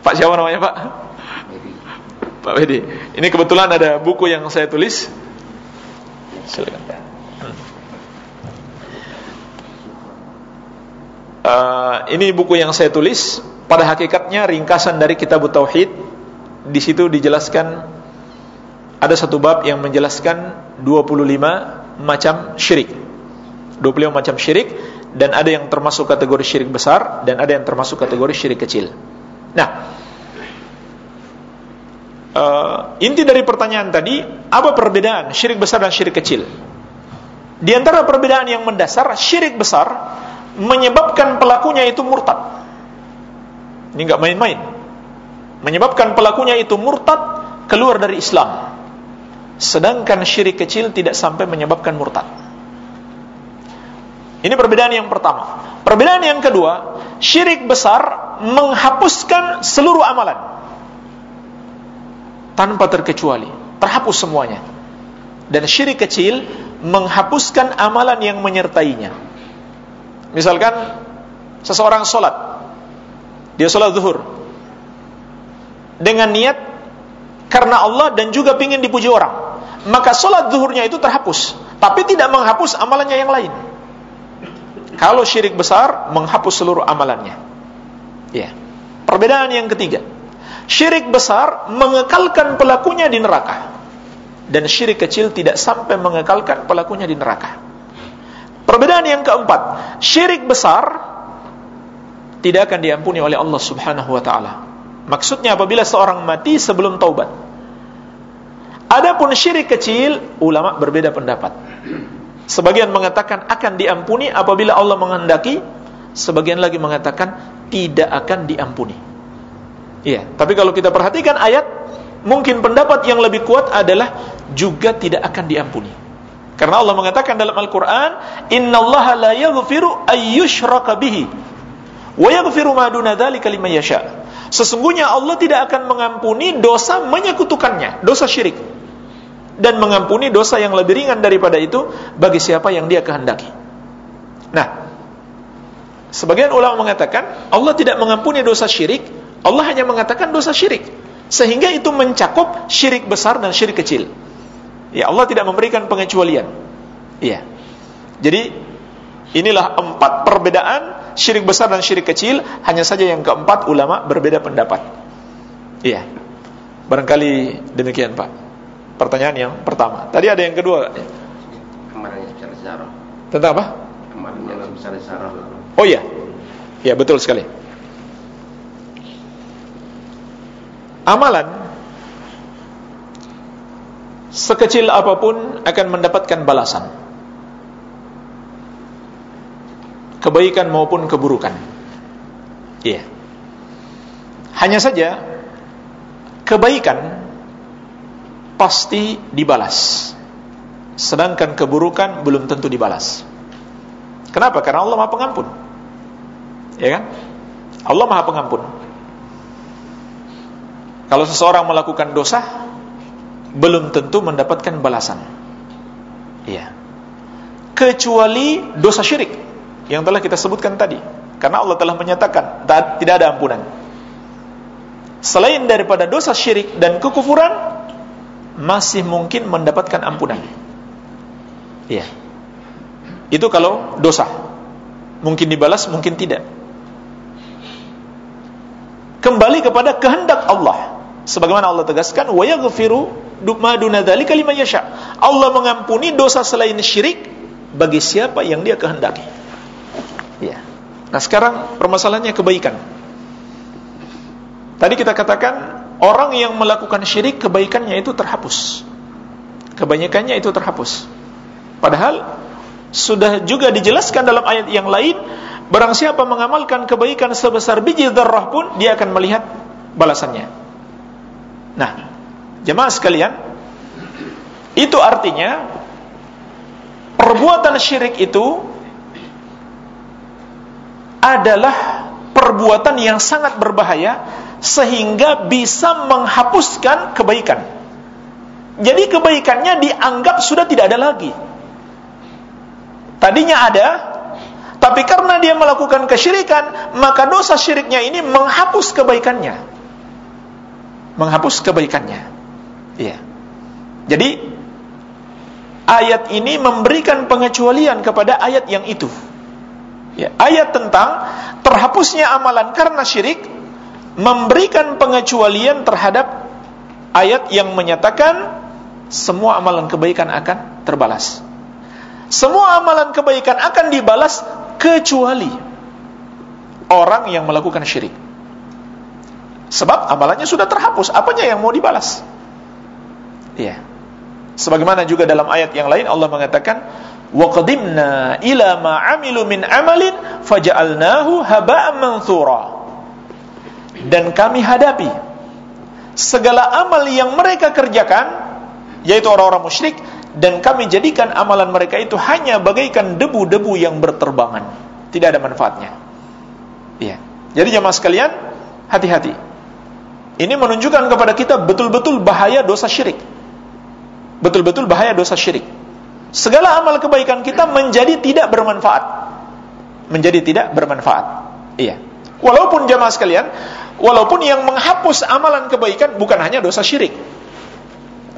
Pak siapa namanya, Pak? Pak Wedi. Ini kebetulan ada buku yang saya tulis. Silakan. Uh, ini buku yang saya tulis. Pada hakikatnya ringkasan dari Kitab Tauhid. Di situ dijelaskan ada satu bab yang menjelaskan 25 macam syirik. 25 macam syirik dan ada yang termasuk kategori syirik besar dan ada yang termasuk kategori syirik kecil. Nah, uh, inti dari pertanyaan tadi, apa perbedaan syirik besar dan syirik kecil? Di antara perbedaan yang mendasar, syirik besar menyebabkan pelakunya itu murtad. Ini enggak main-main. Menyebabkan pelakunya itu murtad, keluar dari Islam. Sedangkan syirik kecil tidak sampai menyebabkan murtad. Ini perbedaan yang pertama. Perbedaan yang kedua, syirik besar menghapuskan seluruh amalan tanpa terkecuali, terhapus semuanya. Dan syirik kecil menghapuskan amalan yang menyertainya. Misalkan seseorang sholat, dia sholat zuhur dengan niat karena Allah dan juga ingin dipuji orang, maka sholat zuhurnya itu terhapus, tapi tidak menghapus amalannya yang lain. Kalau syirik besar menghapus seluruh amalannya. Ya. Perbedaan yang ketiga, Syirik besar mengekalkan pelakunya di neraka. Dan syirik kecil tidak sampai mengekalkan pelakunya di neraka. Perbedaan yang keempat, syirik besar tidak akan diampuni oleh Allah Subhanahu wa taala. Maksudnya apabila seorang mati sebelum taubat. Adapun syirik kecil, ulama berbeda pendapat. Sebagian mengatakan akan diampuni apabila Allah menghendaki, sebagian lagi mengatakan tidak akan diampuni. Iya, tapi kalau kita perhatikan ayat, mungkin pendapat yang lebih kuat adalah juga tidak akan diampuni. Karena Allah mengatakan dalam Al-Quran, Inna Allah la yaghfiru ayyushraka wa yaghfiru ma duna dhalika liman. Sesungguhnya Allah tidak akan mengampuni dosa menyekutukannya, dosa syirik. Dan mengampuni dosa yang lebih ringan daripada itu bagi siapa yang dia kehendaki. Nah, sebagian ulama mengatakan Allah tidak mengampuni dosa syirik, Allah hanya mengatakan dosa syirik. Sehingga itu mencakup syirik besar dan syirik kecil. Ya Allah tidak memberikan pengecualian. Iya. Jadi inilah empat perbedaan syirik besar dan syirik kecil. Hanya saja yang keempat ulama berbeda pendapat. Iya. Barangkali demikian Pak. Pertanyaan yang pertama. Tadi ada yang kedua. Kemarin sejarah. Tentang apa? Kemarin yang. Oh iya. Ya betul sekali. Amalan sekecil apa pun akan mendapatkan balasan kebaikan maupun keburukan iya hanya saja kebaikan pasti dibalas sedangkan keburukan belum tentu dibalas kenapa? karena Allah maha pengampun ya kan? Allah maha pengampun kalau seseorang melakukan dosa belum tentu mendapatkan balasan. Iya. Kecuali dosa syirik yang telah kita sebutkan tadi. Karena Allah telah menyatakan tidak ada ampunan. Selain daripada dosa syirik dan kekufuran masih mungkin mendapatkan ampunan. Iya. Itu kalau dosa. Mungkin dibalas, mungkin tidak. Kembali kepada kehendak Allah. Sebagaimana Allah tegaskan, "Wa yaghfiru ma duna dzalika yasha. Allah mengampuni dosa selain syirik bagi siapa yang Dia kehendaki. Ya. Nah, sekarang permasalahannya kebaikan. Tadi kita katakan orang yang melakukan syirik kebaikannya itu terhapus. Kebanyakannya itu terhapus. Padahal sudah juga dijelaskan dalam ayat yang lain Barang siapa mengamalkan kebaikan sebesar biji darah pun Dia akan melihat balasannya Nah Jemaah sekalian, itu artinya perbuatan syirik itu adalah perbuatan yang sangat berbahaya sehingga bisa menghapuskan kebaikan. Jadi kebaikannya dianggap sudah tidak ada lagi. Tadinya ada, tapi karena dia melakukan kesyirikan, maka dosa syiriknya ini menghapus kebaikannya. Menghapus kebaikannya. Iya. Jadi ayat ini memberikan pengecualian kepada ayat yang itu. Ya, ayat tentang terhapusnya amalan karena syirik memberikan pengecualian terhadap ayat yang menyatakan semua amalan kebaikan akan terbalas. Semua amalan kebaikan akan dibalas kecuali orang yang melakukan syirik. Sebab amalannya sudah terhapus, apanya yang mau dibalas? Iya. Sebagaimana juga dalam ayat yang lain Allah mengatakan qadimna ila ma amilu min amalin faja'alnahu haba'an manthura. Dan kami hadapi segala amal yang mereka kerjakan yaitu orang-orang musyrik dan kami jadikan amalan mereka itu hanya bagaikan debu-debu yang berterbangan, tidak ada manfaatnya. Iya. Jadi jemaah sekalian, hati-hati. Ini menunjukkan kepada kita betul-betul bahaya dosa syirik betul-betul bahaya dosa syirik. Segala amal kebaikan kita menjadi tidak bermanfaat. Menjadi tidak bermanfaat. Iya. Walaupun jamaah sekalian, walaupun yang menghapus amalan kebaikan bukan hanya dosa syirik.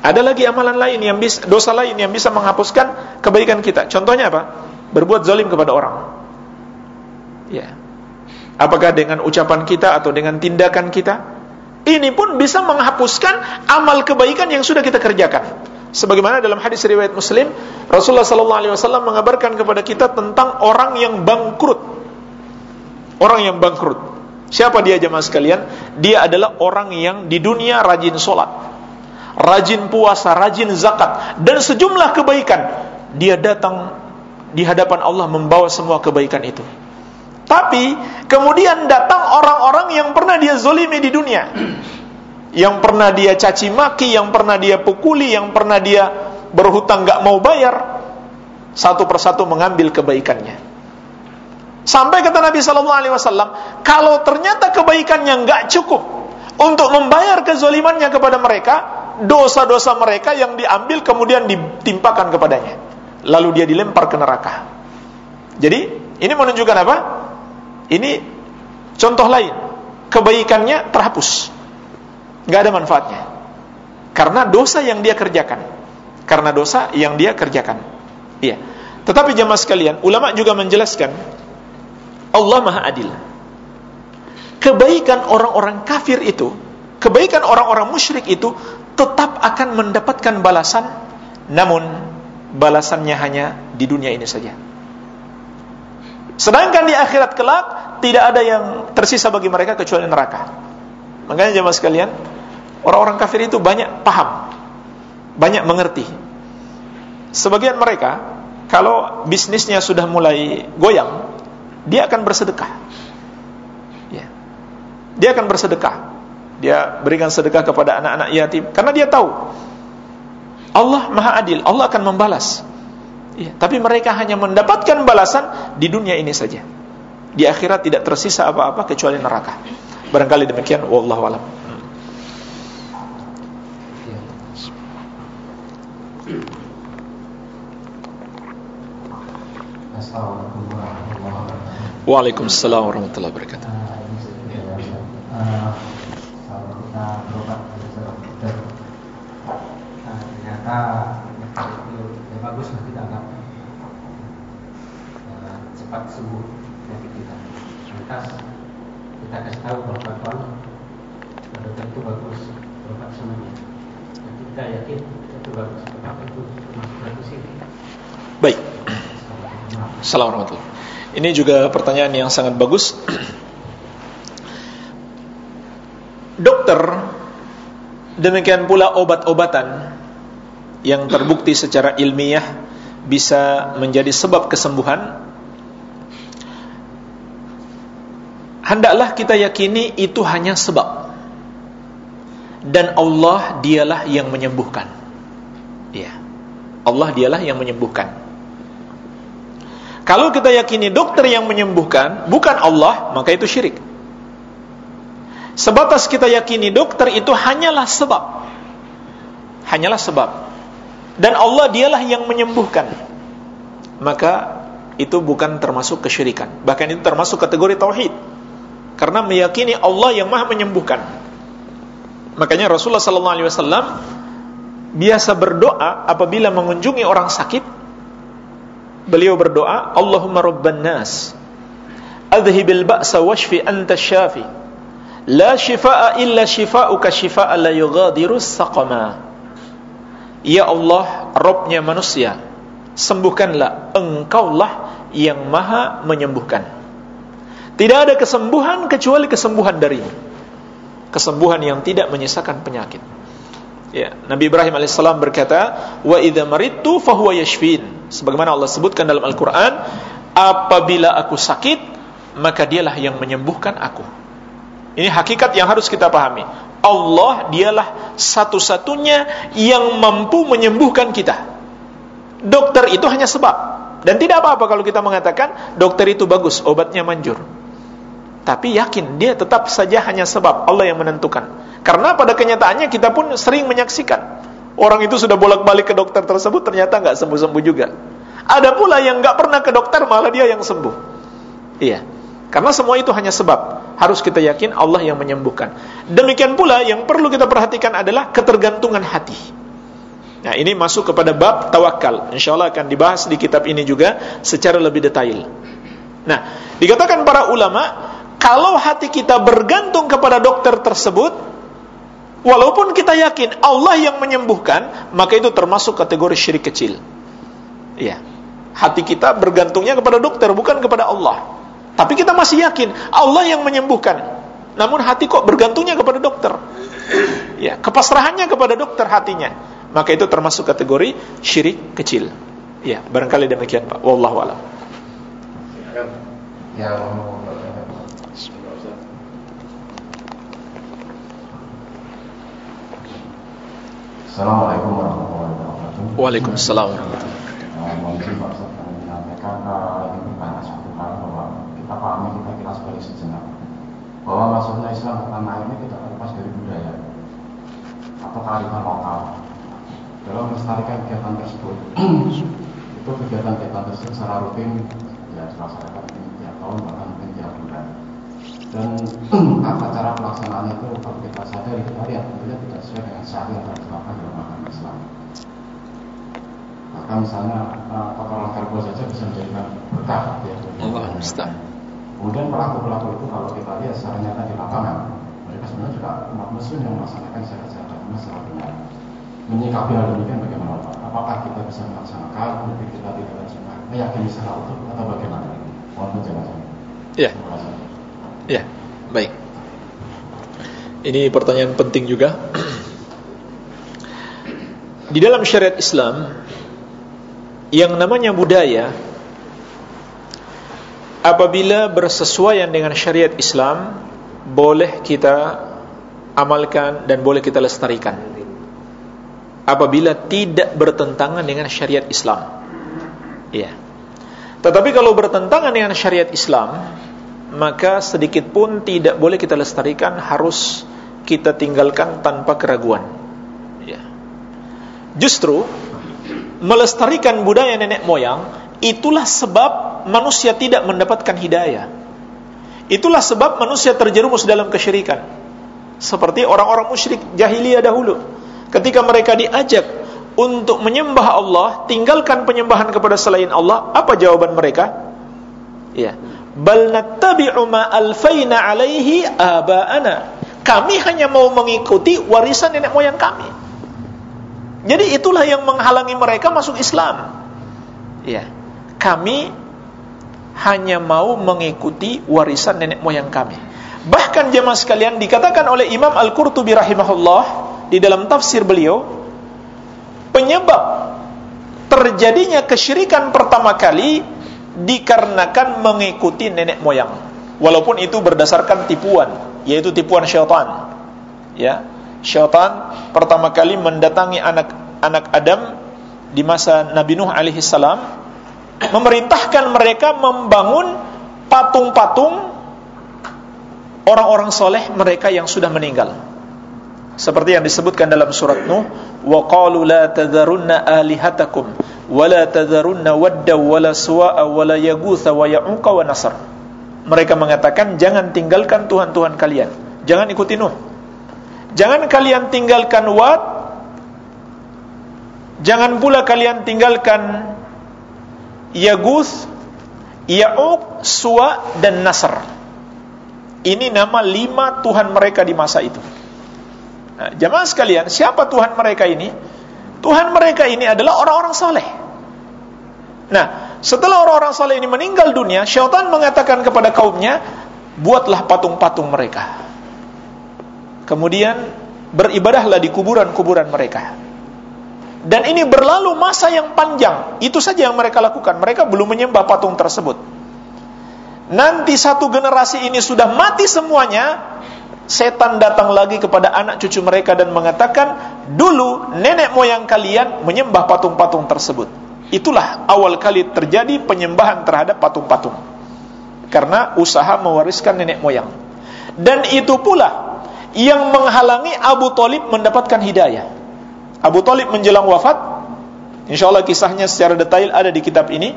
Ada lagi amalan lain yang bisa dosa lain yang bisa menghapuskan kebaikan kita. Contohnya apa? Berbuat zalim kepada orang. Ya. Apakah dengan ucapan kita atau dengan tindakan kita? Ini pun bisa menghapuskan amal kebaikan yang sudah kita kerjakan sebagaimana dalam hadis riwayat Muslim Rasulullah sallallahu alaihi wasallam mengabarkan kepada kita tentang orang yang bangkrut. Orang yang bangkrut. Siapa dia jemaah sekalian? Dia adalah orang yang di dunia rajin solat, rajin puasa, rajin zakat dan sejumlah kebaikan. Dia datang di hadapan Allah membawa semua kebaikan itu. Tapi kemudian datang orang-orang yang pernah dia zolimi di dunia yang pernah dia caci maki, yang pernah dia pukuli, yang pernah dia berhutang nggak mau bayar, satu persatu mengambil kebaikannya. Sampai kata Nabi Sallallahu Alaihi Wasallam, kalau ternyata kebaikannya nggak cukup untuk membayar kezolimannya kepada mereka, dosa-dosa mereka yang diambil kemudian ditimpakan kepadanya, lalu dia dilempar ke neraka. Jadi ini menunjukkan apa? Ini contoh lain, kebaikannya terhapus nggak ada manfaatnya. Karena dosa yang dia kerjakan. Karena dosa yang dia kerjakan. Iya. Tetapi jemaah sekalian, ulama juga menjelaskan Allah Maha Adil. Kebaikan orang-orang kafir itu, kebaikan orang-orang musyrik itu tetap akan mendapatkan balasan, namun balasannya hanya di dunia ini saja. Sedangkan di akhirat kelak tidak ada yang tersisa bagi mereka kecuali neraka. Makanya jemaah sekalian, Orang-orang kafir itu banyak paham, banyak mengerti. Sebagian mereka, kalau bisnisnya sudah mulai goyang, dia akan bersedekah. Ya. Dia akan bersedekah. Dia berikan sedekah kepada anak-anak yatim karena dia tahu Allah Maha Adil, Allah akan membalas. Ya, tapi mereka hanya mendapatkan balasan di dunia ini saja. Di akhirat tidak tersisa apa-apa kecuali neraka. Barangkali demikian wallahu alam. Waalaikumsalam warahmatullahi wabarakatuh. ternyata ya bagus lah kita anggap cepat sembuh penyakit kita. Lantas kita kasih tahu bahwa kawan dokter itu bagus berobat semuanya. Dan kita yakin itu bagus. Apakah itu termasuk bagus ini? Baik. Assalamualaikum warahmatullahi Ini juga pertanyaan yang sangat bagus. Dokter, demikian pula obat-obatan yang terbukti secara ilmiah bisa menjadi sebab kesembuhan. Hendaklah kita yakini itu hanya sebab. Dan Allah dialah yang menyembuhkan. Ya. Allah dialah yang menyembuhkan. Kalau kita yakini dokter yang menyembuhkan bukan Allah, maka itu syirik. Sebatas kita yakini dokter itu hanyalah sebab. Hanyalah sebab. Dan Allah dialah yang menyembuhkan. Maka itu bukan termasuk kesyirikan. Bahkan itu termasuk kategori tauhid. Karena meyakini Allah yang Maha menyembuhkan. Makanya Rasulullah sallallahu alaihi wasallam biasa berdoa apabila mengunjungi orang sakit. Beliau berdoa Allahumma rabban nas adhibil ba'sa washfi anta syafi. La shifaa illa shifauka shifaa la yughadiru saqama. Ya Allah Robnya manusia sembuhkanlah. Engkaulah yang maha menyembuhkan tidak ada kesembuhan kecuali kesembuhan darimu kesembuhan yang tidak menyisakan penyakit Ya, Nabi Ibrahim alaihissalam berkata, "Wa idza maridtu yashfin." Sebagaimana Allah sebutkan dalam Al-Qur'an, apabila aku sakit, maka dialah yang menyembuhkan aku. Ini hakikat yang harus kita pahami. Allah dialah satu-satunya yang mampu menyembuhkan kita. Dokter itu hanya sebab. Dan tidak apa-apa kalau kita mengatakan dokter itu bagus, obatnya manjur. Tapi yakin dia tetap saja hanya sebab Allah yang menentukan. Karena pada kenyataannya kita pun sering menyaksikan orang itu sudah bolak-balik ke dokter tersebut ternyata nggak sembuh-sembuh juga. Ada pula yang nggak pernah ke dokter malah dia yang sembuh. Iya. Karena semua itu hanya sebab. Harus kita yakin Allah yang menyembuhkan. Demikian pula yang perlu kita perhatikan adalah ketergantungan hati. Nah, ini masuk kepada bab tawakal. Insya Allah akan dibahas di kitab ini juga secara lebih detail. Nah, dikatakan para ulama, kalau hati kita bergantung kepada dokter tersebut, Walaupun kita yakin Allah yang menyembuhkan, maka itu termasuk kategori syirik kecil. Iya. Hati kita bergantungnya kepada dokter, bukan kepada Allah. Tapi kita masih yakin Allah yang menyembuhkan. Namun hati kok bergantungnya kepada dokter. Ya, kepasrahannya kepada dokter hatinya. Maka itu termasuk kategori syirik kecil. Ya, barangkali demikian Pak. Wallahu a'lam. Yang Assalamualaikum warahmatullahi wabarakatuh. Waalaikumsalam warahmatullahi wabarakatuh. Uh, mohon izin Pak Ustaz kami menyampaikan uh, ingin bertanya satu hal bahwa kita pahami kita kira sebagai sejenak bahwa masuknya Islam ke tanah ini tidak terlepas dari budaya atau kearifan lokal. Dalam melestarikan kegiatan tersebut, itu kegiatan-kegiatan tersebut secara rutin ya dilaksanakan tiap tahun bahkan mungkin. Dan tata cara pelaksanaannya itu kalau kita sadari kita lihat tentunya tidak sesuai dengan syariat yang ditetapkan dalam agama Islam. Maka misalnya uh, kotoran karbo saja bisa menjadikan berkah ya. Kemudian pelaku-pelaku itu kalau kita lihat secara nyata di lapangan, mereka sebenarnya juga umat muslim yang melaksanakan syarat-syarat agama secara benar. Menyikapi hal demikian bagaimana Pak? Apakah kita bisa melaksanakan, kemudian kita tidak bisa meyakini secara utuh atau bagaimana? Mohon penjelasan. Ya. Terima kasih. Ya, baik. Ini pertanyaan penting juga. Di dalam syariat Islam, yang namanya budaya, apabila bersesuaian dengan syariat Islam, boleh kita amalkan dan boleh kita lestarikan. Apabila tidak bertentangan dengan syariat Islam. Ya. Tetapi kalau bertentangan dengan syariat Islam, maka sedikit pun tidak boleh kita lestarikan, harus kita tinggalkan tanpa keraguan. Ya. Justru melestarikan budaya nenek moyang itulah sebab manusia tidak mendapatkan hidayah. Itulah sebab manusia terjerumus dalam kesyirikan. Seperti orang-orang musyrik jahiliyah dahulu. Ketika mereka diajak untuk menyembah Allah, tinggalkan penyembahan kepada selain Allah, apa jawaban mereka? Ya. Bal nattabi'u ma alfaina alaihi aba'ana. Kami hanya mau mengikuti warisan nenek moyang kami. Jadi itulah yang menghalangi mereka masuk Islam. Ya. Kami hanya mau mengikuti warisan nenek moyang kami. Bahkan jemaah sekalian dikatakan oleh Imam Al-Qurtubi rahimahullah di dalam tafsir beliau penyebab terjadinya kesyirikan pertama kali dikarenakan mengikuti nenek moyang. Walaupun itu berdasarkan tipuan, yaitu tipuan syaitan. Ya. Syaitan pertama kali mendatangi anak-anak Adam di masa Nabi Nuh alaihi salam memerintahkan mereka membangun patung-patung orang-orang soleh mereka yang sudah meninggal. Seperti yang disebutkan dalam surat Nuh, wa qalu la tadharunna alihatakum wa la tadharunna wadda wa la suwa'a wa la yaghutha wa ya'uqa wa. Mereka mengatakan jangan tinggalkan tuhan-tuhan kalian. Jangan ikuti Nuh. Jangan kalian tinggalkan Wad. Jangan pula kalian tinggalkan Yaguth, Ya'uq, Suwa dan Nasr. Ini nama lima Tuhan mereka di masa itu. Nah, jamaah sekalian, siapa Tuhan mereka ini? Tuhan mereka ini adalah orang-orang saleh. Nah, setelah orang-orang saleh ini meninggal dunia, syaitan mengatakan kepada kaumnya, buatlah patung-patung mereka. Kemudian beribadahlah di kuburan-kuburan mereka. Dan ini berlalu masa yang panjang. Itu saja yang mereka lakukan. Mereka belum menyembah patung tersebut. Nanti satu generasi ini sudah mati semuanya, setan datang lagi kepada anak cucu mereka dan mengatakan, dulu nenek moyang kalian menyembah patung-patung tersebut. Itulah awal kali terjadi penyembahan terhadap patung-patung. Karena usaha mewariskan nenek moyang. Dan itu pula yang menghalangi Abu Talib mendapatkan hidayah. Abu Talib menjelang wafat, insya Allah kisahnya secara detail ada di kitab ini.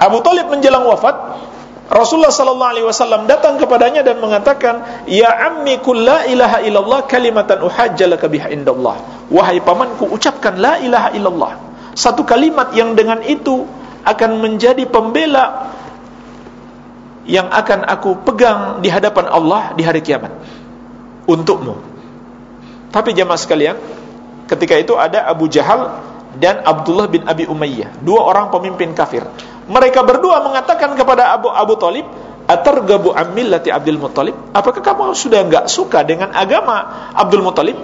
Abu Talib menjelang wafat, Rasulullah sallallahu alaihi wasallam datang kepadanya dan mengatakan, "Ya ammi la ilaha illallah kalimatan uhajjalaka biha indallah." Wahai pamanku, ucapkan la ilaha illallah. Satu kalimat yang dengan itu akan menjadi pembela yang akan aku pegang di hadapan Allah di hari kiamat untukmu. Tapi jamaah sekalian, ketika itu ada Abu Jahal dan Abdullah bin Abi Umayyah, dua orang pemimpin kafir. Mereka berdua mengatakan kepada Abu Abu Talib, "Atargabu ammillati Abdul Muttalib?" Apakah kamu sudah enggak suka dengan agama Abdul Muttalib?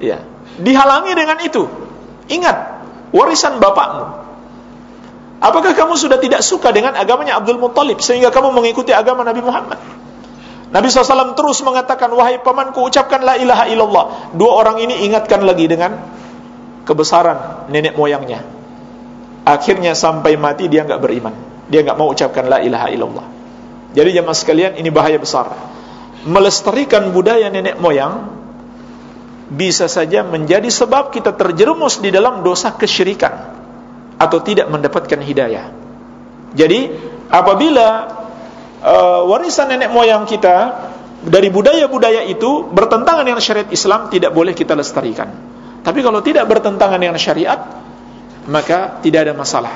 Ya, dihalangi dengan itu. Ingat, warisan bapakmu. Apakah kamu sudah tidak suka dengan agamanya Abdul Muttalib sehingga kamu mengikuti agama Nabi Muhammad? Nabi SAW terus mengatakan, wahai pamanku ucapkan la ilaha illallah. Dua orang ini ingatkan lagi dengan kebesaran nenek moyangnya. Akhirnya sampai mati dia nggak beriman. Dia nggak mau ucapkan la ilaha illallah. Jadi jemaah sekalian ini bahaya besar. Melestarikan budaya nenek moyang bisa saja menjadi sebab kita terjerumus di dalam dosa kesyirikan atau tidak mendapatkan hidayah. Jadi apabila uh, warisan nenek moyang kita dari budaya-budaya itu bertentangan dengan syariat Islam tidak boleh kita lestarikan. Tapi kalau tidak bertentangan dengan syariat maka tidak ada masalah.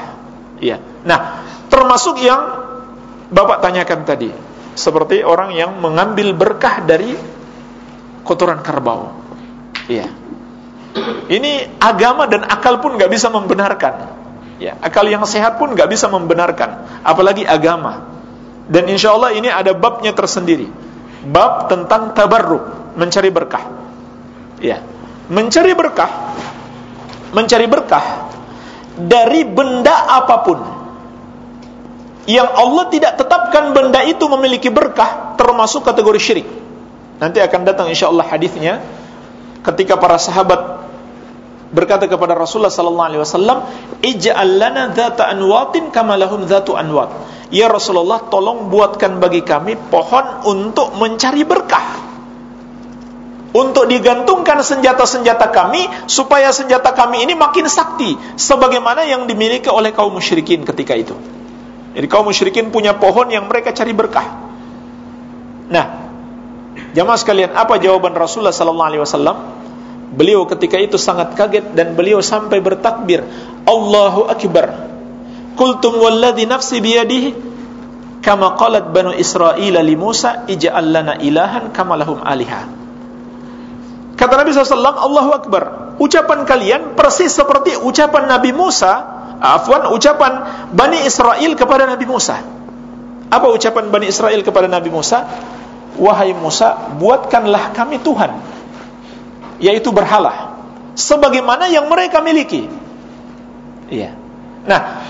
Iya. Nah, termasuk yang Bapak tanyakan tadi, seperti orang yang mengambil berkah dari kotoran kerbau. Iya. Ini agama dan akal pun nggak bisa membenarkan. Ya, akal yang sehat pun nggak bisa membenarkan, apalagi agama. Dan insya Allah ini ada babnya tersendiri. Bab tentang tabarruk, mencari berkah. Ya. Mencari berkah mencari berkah dari benda apa pun yang Allah tidak tetapkan benda itu memiliki berkah termasuk kategori syirik. Nanti akan datang insya Allah hadisnya ketika para sahabat berkata kepada Rasulullah sallallahu alaihi wasallam, "Ij'al lana anwatin kama lahum anwat." Ya Rasulullah, tolong buatkan bagi kami pohon untuk mencari berkah. Untuk digantungkan senjata-senjata kami supaya senjata kami ini makin sakti sebagaimana yang dimiliki oleh kaum musyrikin ketika itu. Jadi kaum musyrikin punya pohon yang mereka cari berkah. Nah, jamaah sekalian, apa jawaban Rasulullah sallallahu alaihi wasallam? Beliau ketika itu sangat kaget dan beliau sampai bertakbir, Allahu akbar. Qultum walladhi nafsi biyadihi kama qalat banu Israil li Musa ij'al lana ilahan kama lahum aliha. Kata Nabi SAW, Allahu Akbar. Ucapan kalian persis seperti ucapan Nabi Musa, afwan, ucapan Bani Israel kepada Nabi Musa. Apa ucapan Bani Israel kepada Nabi Musa? Wahai Musa, buatkanlah kami Tuhan, yaitu berhala, sebagaimana yang mereka miliki. Iya. Nah,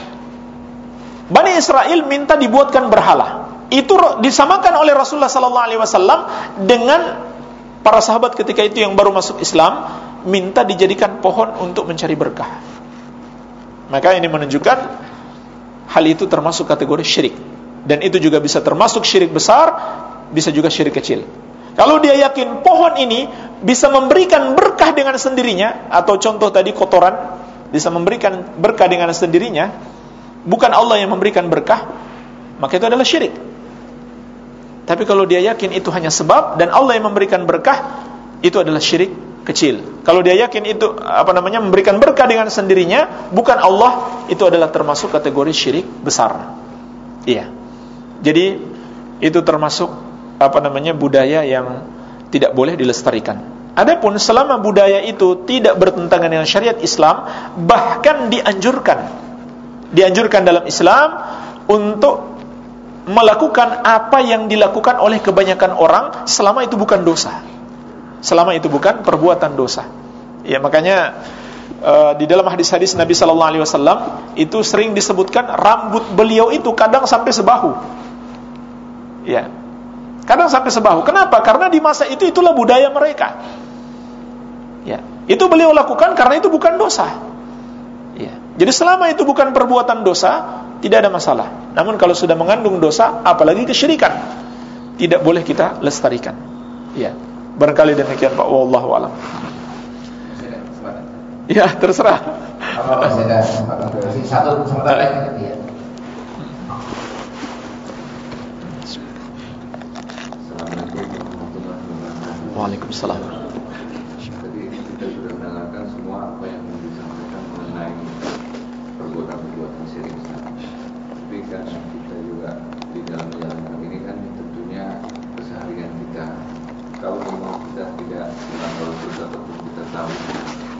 Bani Israel minta dibuatkan berhala. Itu disamakan oleh Rasulullah sallallahu alaihi wasallam dengan para sahabat ketika itu yang baru masuk Islam minta dijadikan pohon untuk mencari berkah. Maka ini menunjukkan hal itu termasuk kategori syirik dan itu juga bisa termasuk syirik besar, bisa juga syirik kecil. Kalau dia yakin pohon ini bisa memberikan berkah dengan sendirinya atau contoh tadi kotoran bisa memberikan berkah dengan sendirinya, bukan Allah yang memberikan berkah, maka itu adalah syirik. Tapi kalau dia yakin itu hanya sebab dan Allah yang memberikan berkah, itu adalah syirik kecil. Kalau dia yakin itu apa namanya memberikan berkah dengan sendirinya, bukan Allah, itu adalah termasuk kategori syirik besar. Iya. Jadi itu termasuk apa namanya budaya yang tidak boleh dilestarikan. Adapun selama budaya itu tidak bertentangan dengan syariat Islam, bahkan dianjurkan dianjurkan dalam Islam untuk melakukan apa yang dilakukan oleh kebanyakan orang selama itu bukan dosa. Selama itu bukan perbuatan dosa. Ya, makanya uh, di dalam hadis-hadis Nabi sallallahu alaihi wasallam itu sering disebutkan rambut beliau itu kadang sampai sebahu. Ya. Kadang sampai sebahu. Kenapa? Karena di masa itu itulah budaya mereka. Ya. Itu beliau lakukan karena itu bukan dosa. Jadi selama itu bukan perbuatan dosa, tidak ada masalah. Namun kalau sudah mengandung dosa, apalagi kesyirikan, tidak boleh kita lestarikan. Ya. Barangkali demikian Pak wallahu alam. Ya, terserah. Satu lagi ya. Waalaikumsalam. Jadi kita sudah mendengarkan semua apa yang disampaikan mengenai perbuatan-perbuatan syirik. Tapi kan kita juga di dalam menjalankan ini kan tentunya keseharian kita. Kalau memang kita tidak melakukan dosa ataupun kita tahu,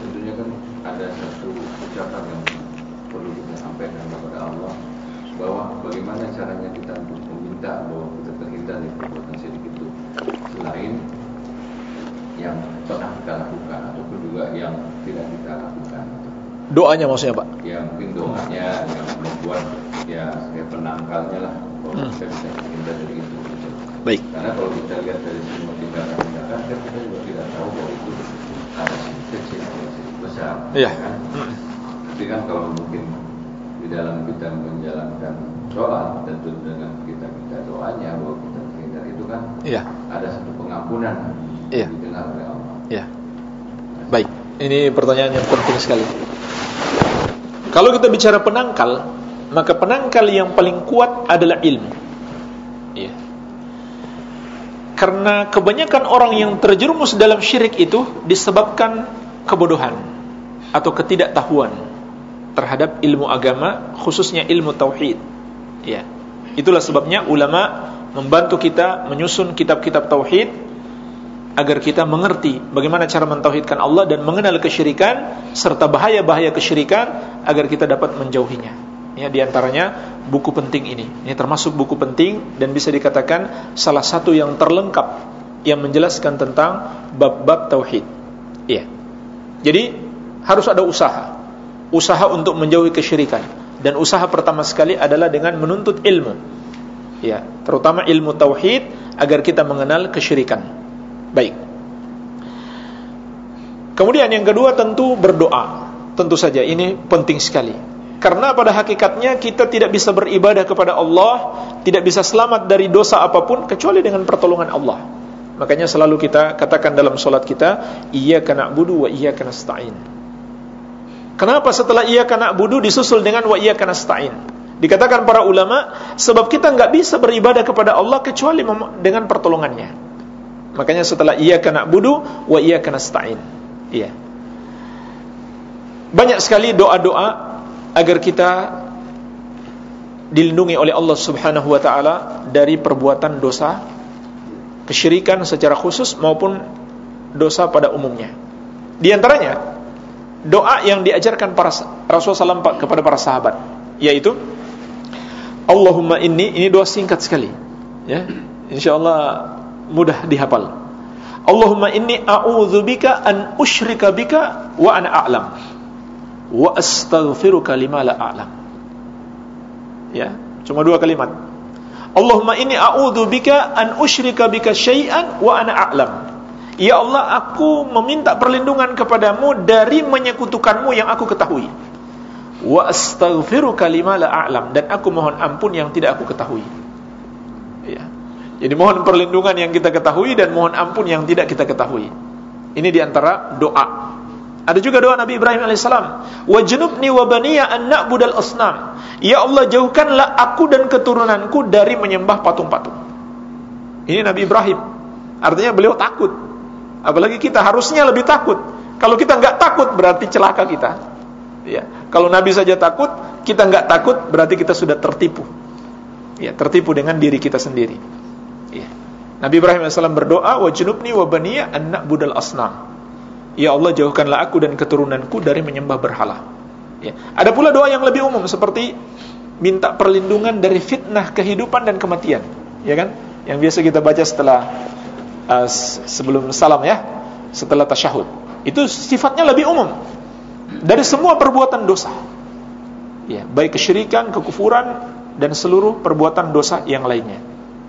tentunya kan ada satu ucapan yang perlu kita sampaikan kepada Allah bahwa bagaimana caranya kita untuk meminta bahwa kita terhindar dari perbuatan syirik itu selain yang pernah kita lakukan ataupun juga yang tidak kita lakukan. Doanya maksudnya Pak? Ya mungkin doanya yang membuat ya saya penangkalnya lah kalau Hmm. kita bisa terhindar dari itu. baik. Karena kalau kita lihat dari semua tindakan-tindakan kan kita juga tidak tahu bahwa itu ada sisi kecil ada sisi besar. Iya. Kan? Tapi kan kalau mungkin di dalam kita menjalankan sholat tentu dengan kita minta doanya bahwa kita terhindar itu kan Iya. ada satu pengampunan Iya. yang didengar oleh Allah. Ya. Baik, ini pertanyaan yang penting sekali. Kalau kita bicara penangkal, maka penangkal yang paling kuat adalah ilmu. Iya. Karena kebanyakan orang yang terjerumus dalam syirik itu disebabkan kebodohan atau ketidaktahuan terhadap ilmu agama, khususnya ilmu tauhid. Ya. Itulah sebabnya ulama membantu kita menyusun kitab-kitab tauhid agar kita mengerti bagaimana cara mentauhidkan Allah dan mengenal kesyirikan serta bahaya-bahaya kesyirikan agar kita dapat menjauhinya. Ya, di antaranya buku penting ini. Ini termasuk buku penting dan bisa dikatakan salah satu yang terlengkap yang menjelaskan tentang bab-bab tauhid. Iya. Jadi harus ada usaha. Usaha untuk menjauhi kesyirikan dan usaha pertama sekali adalah dengan menuntut ilmu. Ya, terutama ilmu tauhid agar kita mengenal kesyirikan. Baik. Kemudian yang kedua tentu berdoa. Tentu saja ini penting sekali. Karena pada hakikatnya kita tidak bisa beribadah kepada Allah, tidak bisa selamat dari dosa apa pun kecuali dengan pertolongan Allah. Makanya selalu kita katakan dalam solat kita, iyyaka na'budu wa iyyaka nasta'in. Kenapa setelah iyyaka na'budu disusul dengan wa iyyaka nasta'in? Dikatakan para ulama, sebab kita nggak bisa beribadah kepada Allah kecuali dengan pertolongannya. Makanya setelah iyyaka na'budu wa iyyaka nasta'in. Iya. Banyak sekali doa-doa agar kita dilindungi oleh Allah Subhanahu wa taala dari perbuatan dosa kesyirikan secara khusus maupun dosa pada umumnya. Di antaranya doa yang diajarkan para Rasulullah SAW kepada para sahabat yaitu Allahumma inni ini doa singkat sekali ya insyaallah mudah dihafal Allahumma inni a'udzubika an usyrika bika wa ana a'lam wa astaghfiruka lima la a'lam. Ya, cuma dua kalimat. Allahumma inni a'udzu bika an usyrika bika syai'an wa ana a'lam. Ya Allah, aku meminta perlindungan kepadamu dari menyekutukanmu yang aku ketahui. Wa astaghfiruka lima la a'lam dan aku mohon ampun yang tidak aku ketahui. Ya. Jadi mohon perlindungan yang kita ketahui dan mohon ampun yang tidak kita ketahui. Ini di antara doa ada juga doa Nabi Ibrahim alaihissalam, "Wajnubni wa baniya an na'budal asnam." Ya Allah, jauhkanlah aku dan keturunanku dari menyembah patung-patung. Ini Nabi Ibrahim. Artinya beliau takut. Apalagi kita harusnya lebih takut. Kalau kita nggak takut berarti celaka kita. Ya. Kalau Nabi saja takut, kita nggak takut berarti kita sudah tertipu. Ya, tertipu dengan diri kita sendiri. Ya. Nabi Ibrahim AS berdoa, "Wajnubni wa baniya an na'budal asnam." Ya Allah jauhkanlah aku dan keturunanku dari menyembah berhala. Ya. Ada pula doa yang lebih umum seperti minta perlindungan dari fitnah kehidupan dan kematian, ya kan? Yang biasa kita baca setelah uh, sebelum salam ya, setelah tasyahud. Itu sifatnya lebih umum dari semua perbuatan dosa. Ya, baik kesyirikan, kekufuran dan seluruh perbuatan dosa yang lainnya.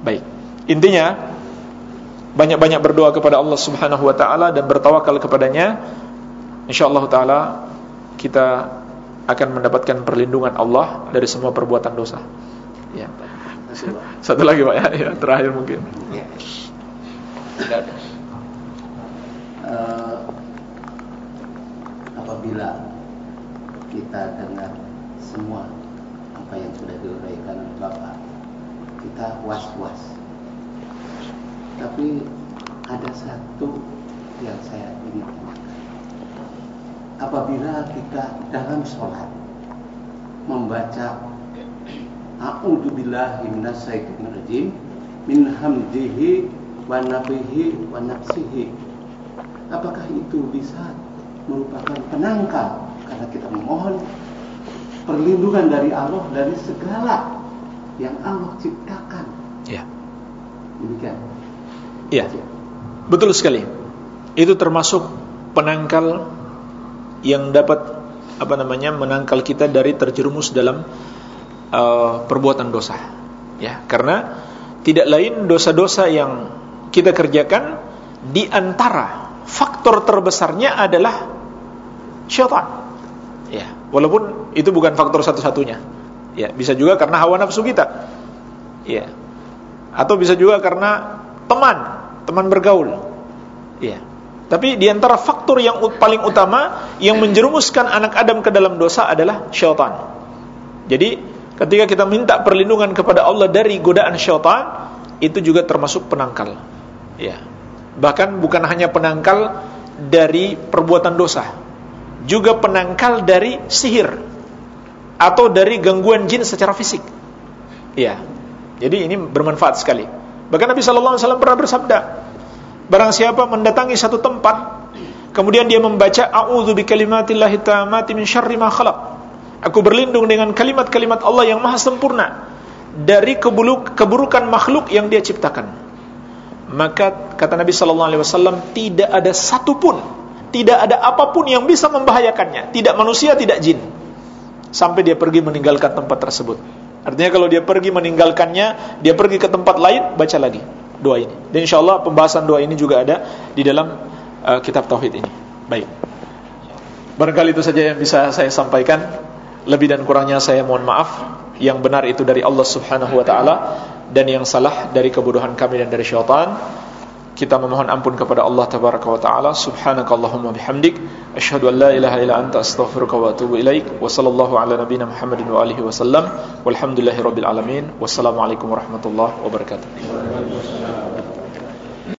Baik. Intinya banyak-banyak berdoa kepada Allah Subhanahu wa taala dan bertawakal kepadanya insyaallah taala kita akan mendapatkan perlindungan Allah dari semua perbuatan dosa ya satu lagi Pak ya, ya terakhir mungkin ya. Uh, apabila kita dengar semua apa yang sudah diuraikan Bapak kita was-was tapi ada satu yang saya ingin tanyakan. Apabila kita dalam sholat membaca A'udzu billahi minasyaitonir rajim min hamdihi wa nabihi wa nafsihi. Apakah itu bisa merupakan penangkal karena kita memohon perlindungan dari Allah dari segala yang Allah ciptakan. Ya. Demikian. Iya. Betul sekali. Itu termasuk penangkal yang dapat apa namanya menangkal kita dari terjerumus dalam uh, perbuatan dosa. Ya, karena tidak lain dosa-dosa yang kita kerjakan di antara faktor terbesarnya adalah syaitan. Ya, walaupun itu bukan faktor satu-satunya. Ya, bisa juga karena hawa nafsu kita. Ya. Atau bisa juga karena teman, teman bergaul. Ya. Tapi di antara faktor yang paling utama yang menjerumuskan anak Adam ke dalam dosa adalah syaitan. Jadi, ketika kita minta perlindungan kepada Allah dari godaan syaitan, itu juga termasuk penangkal. Ya. Bahkan bukan hanya penangkal dari perbuatan dosa, juga penangkal dari sihir atau dari gangguan jin secara fisik. Ya. Jadi ini bermanfaat sekali. Bahkan Nabi sallallahu alaihi wasallam pernah bersabda, barang siapa mendatangi satu tempat kemudian dia membaca a'udzu bikalimatillahi tammati min syarri ma khalaq. Aku berlindung dengan kalimat-kalimat Allah yang maha sempurna dari keburukan makhluk yang dia ciptakan. Maka kata Nabi sallallahu alaihi wasallam tidak ada satupun, tidak ada apa pun yang bisa membahayakannya, tidak manusia, tidak jin. Sampai dia pergi meninggalkan tempat tersebut. Artinya kalau dia pergi meninggalkannya, dia pergi ke tempat lain, baca lagi doa ini. Dan insya Allah pembahasan doa ini juga ada di dalam uh, kitab tauhid ini. Baik. Barangkali itu saja yang bisa saya sampaikan. Lebih dan kurangnya saya mohon maaf. Yang benar itu dari Allah Subhanahu wa taala dan yang salah dari kebodohan kami dan dari syaitan. Kita memohon ampun kepada Allah tabaraka wa taala. Subhanakallahumma bihamdik asyhadu an la ilaha illa anta astaghfiruka wa atubu ilaik. Wa sallallahu ala nabiyyina Muhammadin wa alihi wasallam. Walhamdulillahirabbil alamin. Wassalamualaikum warahmatullahi wabarakatuh.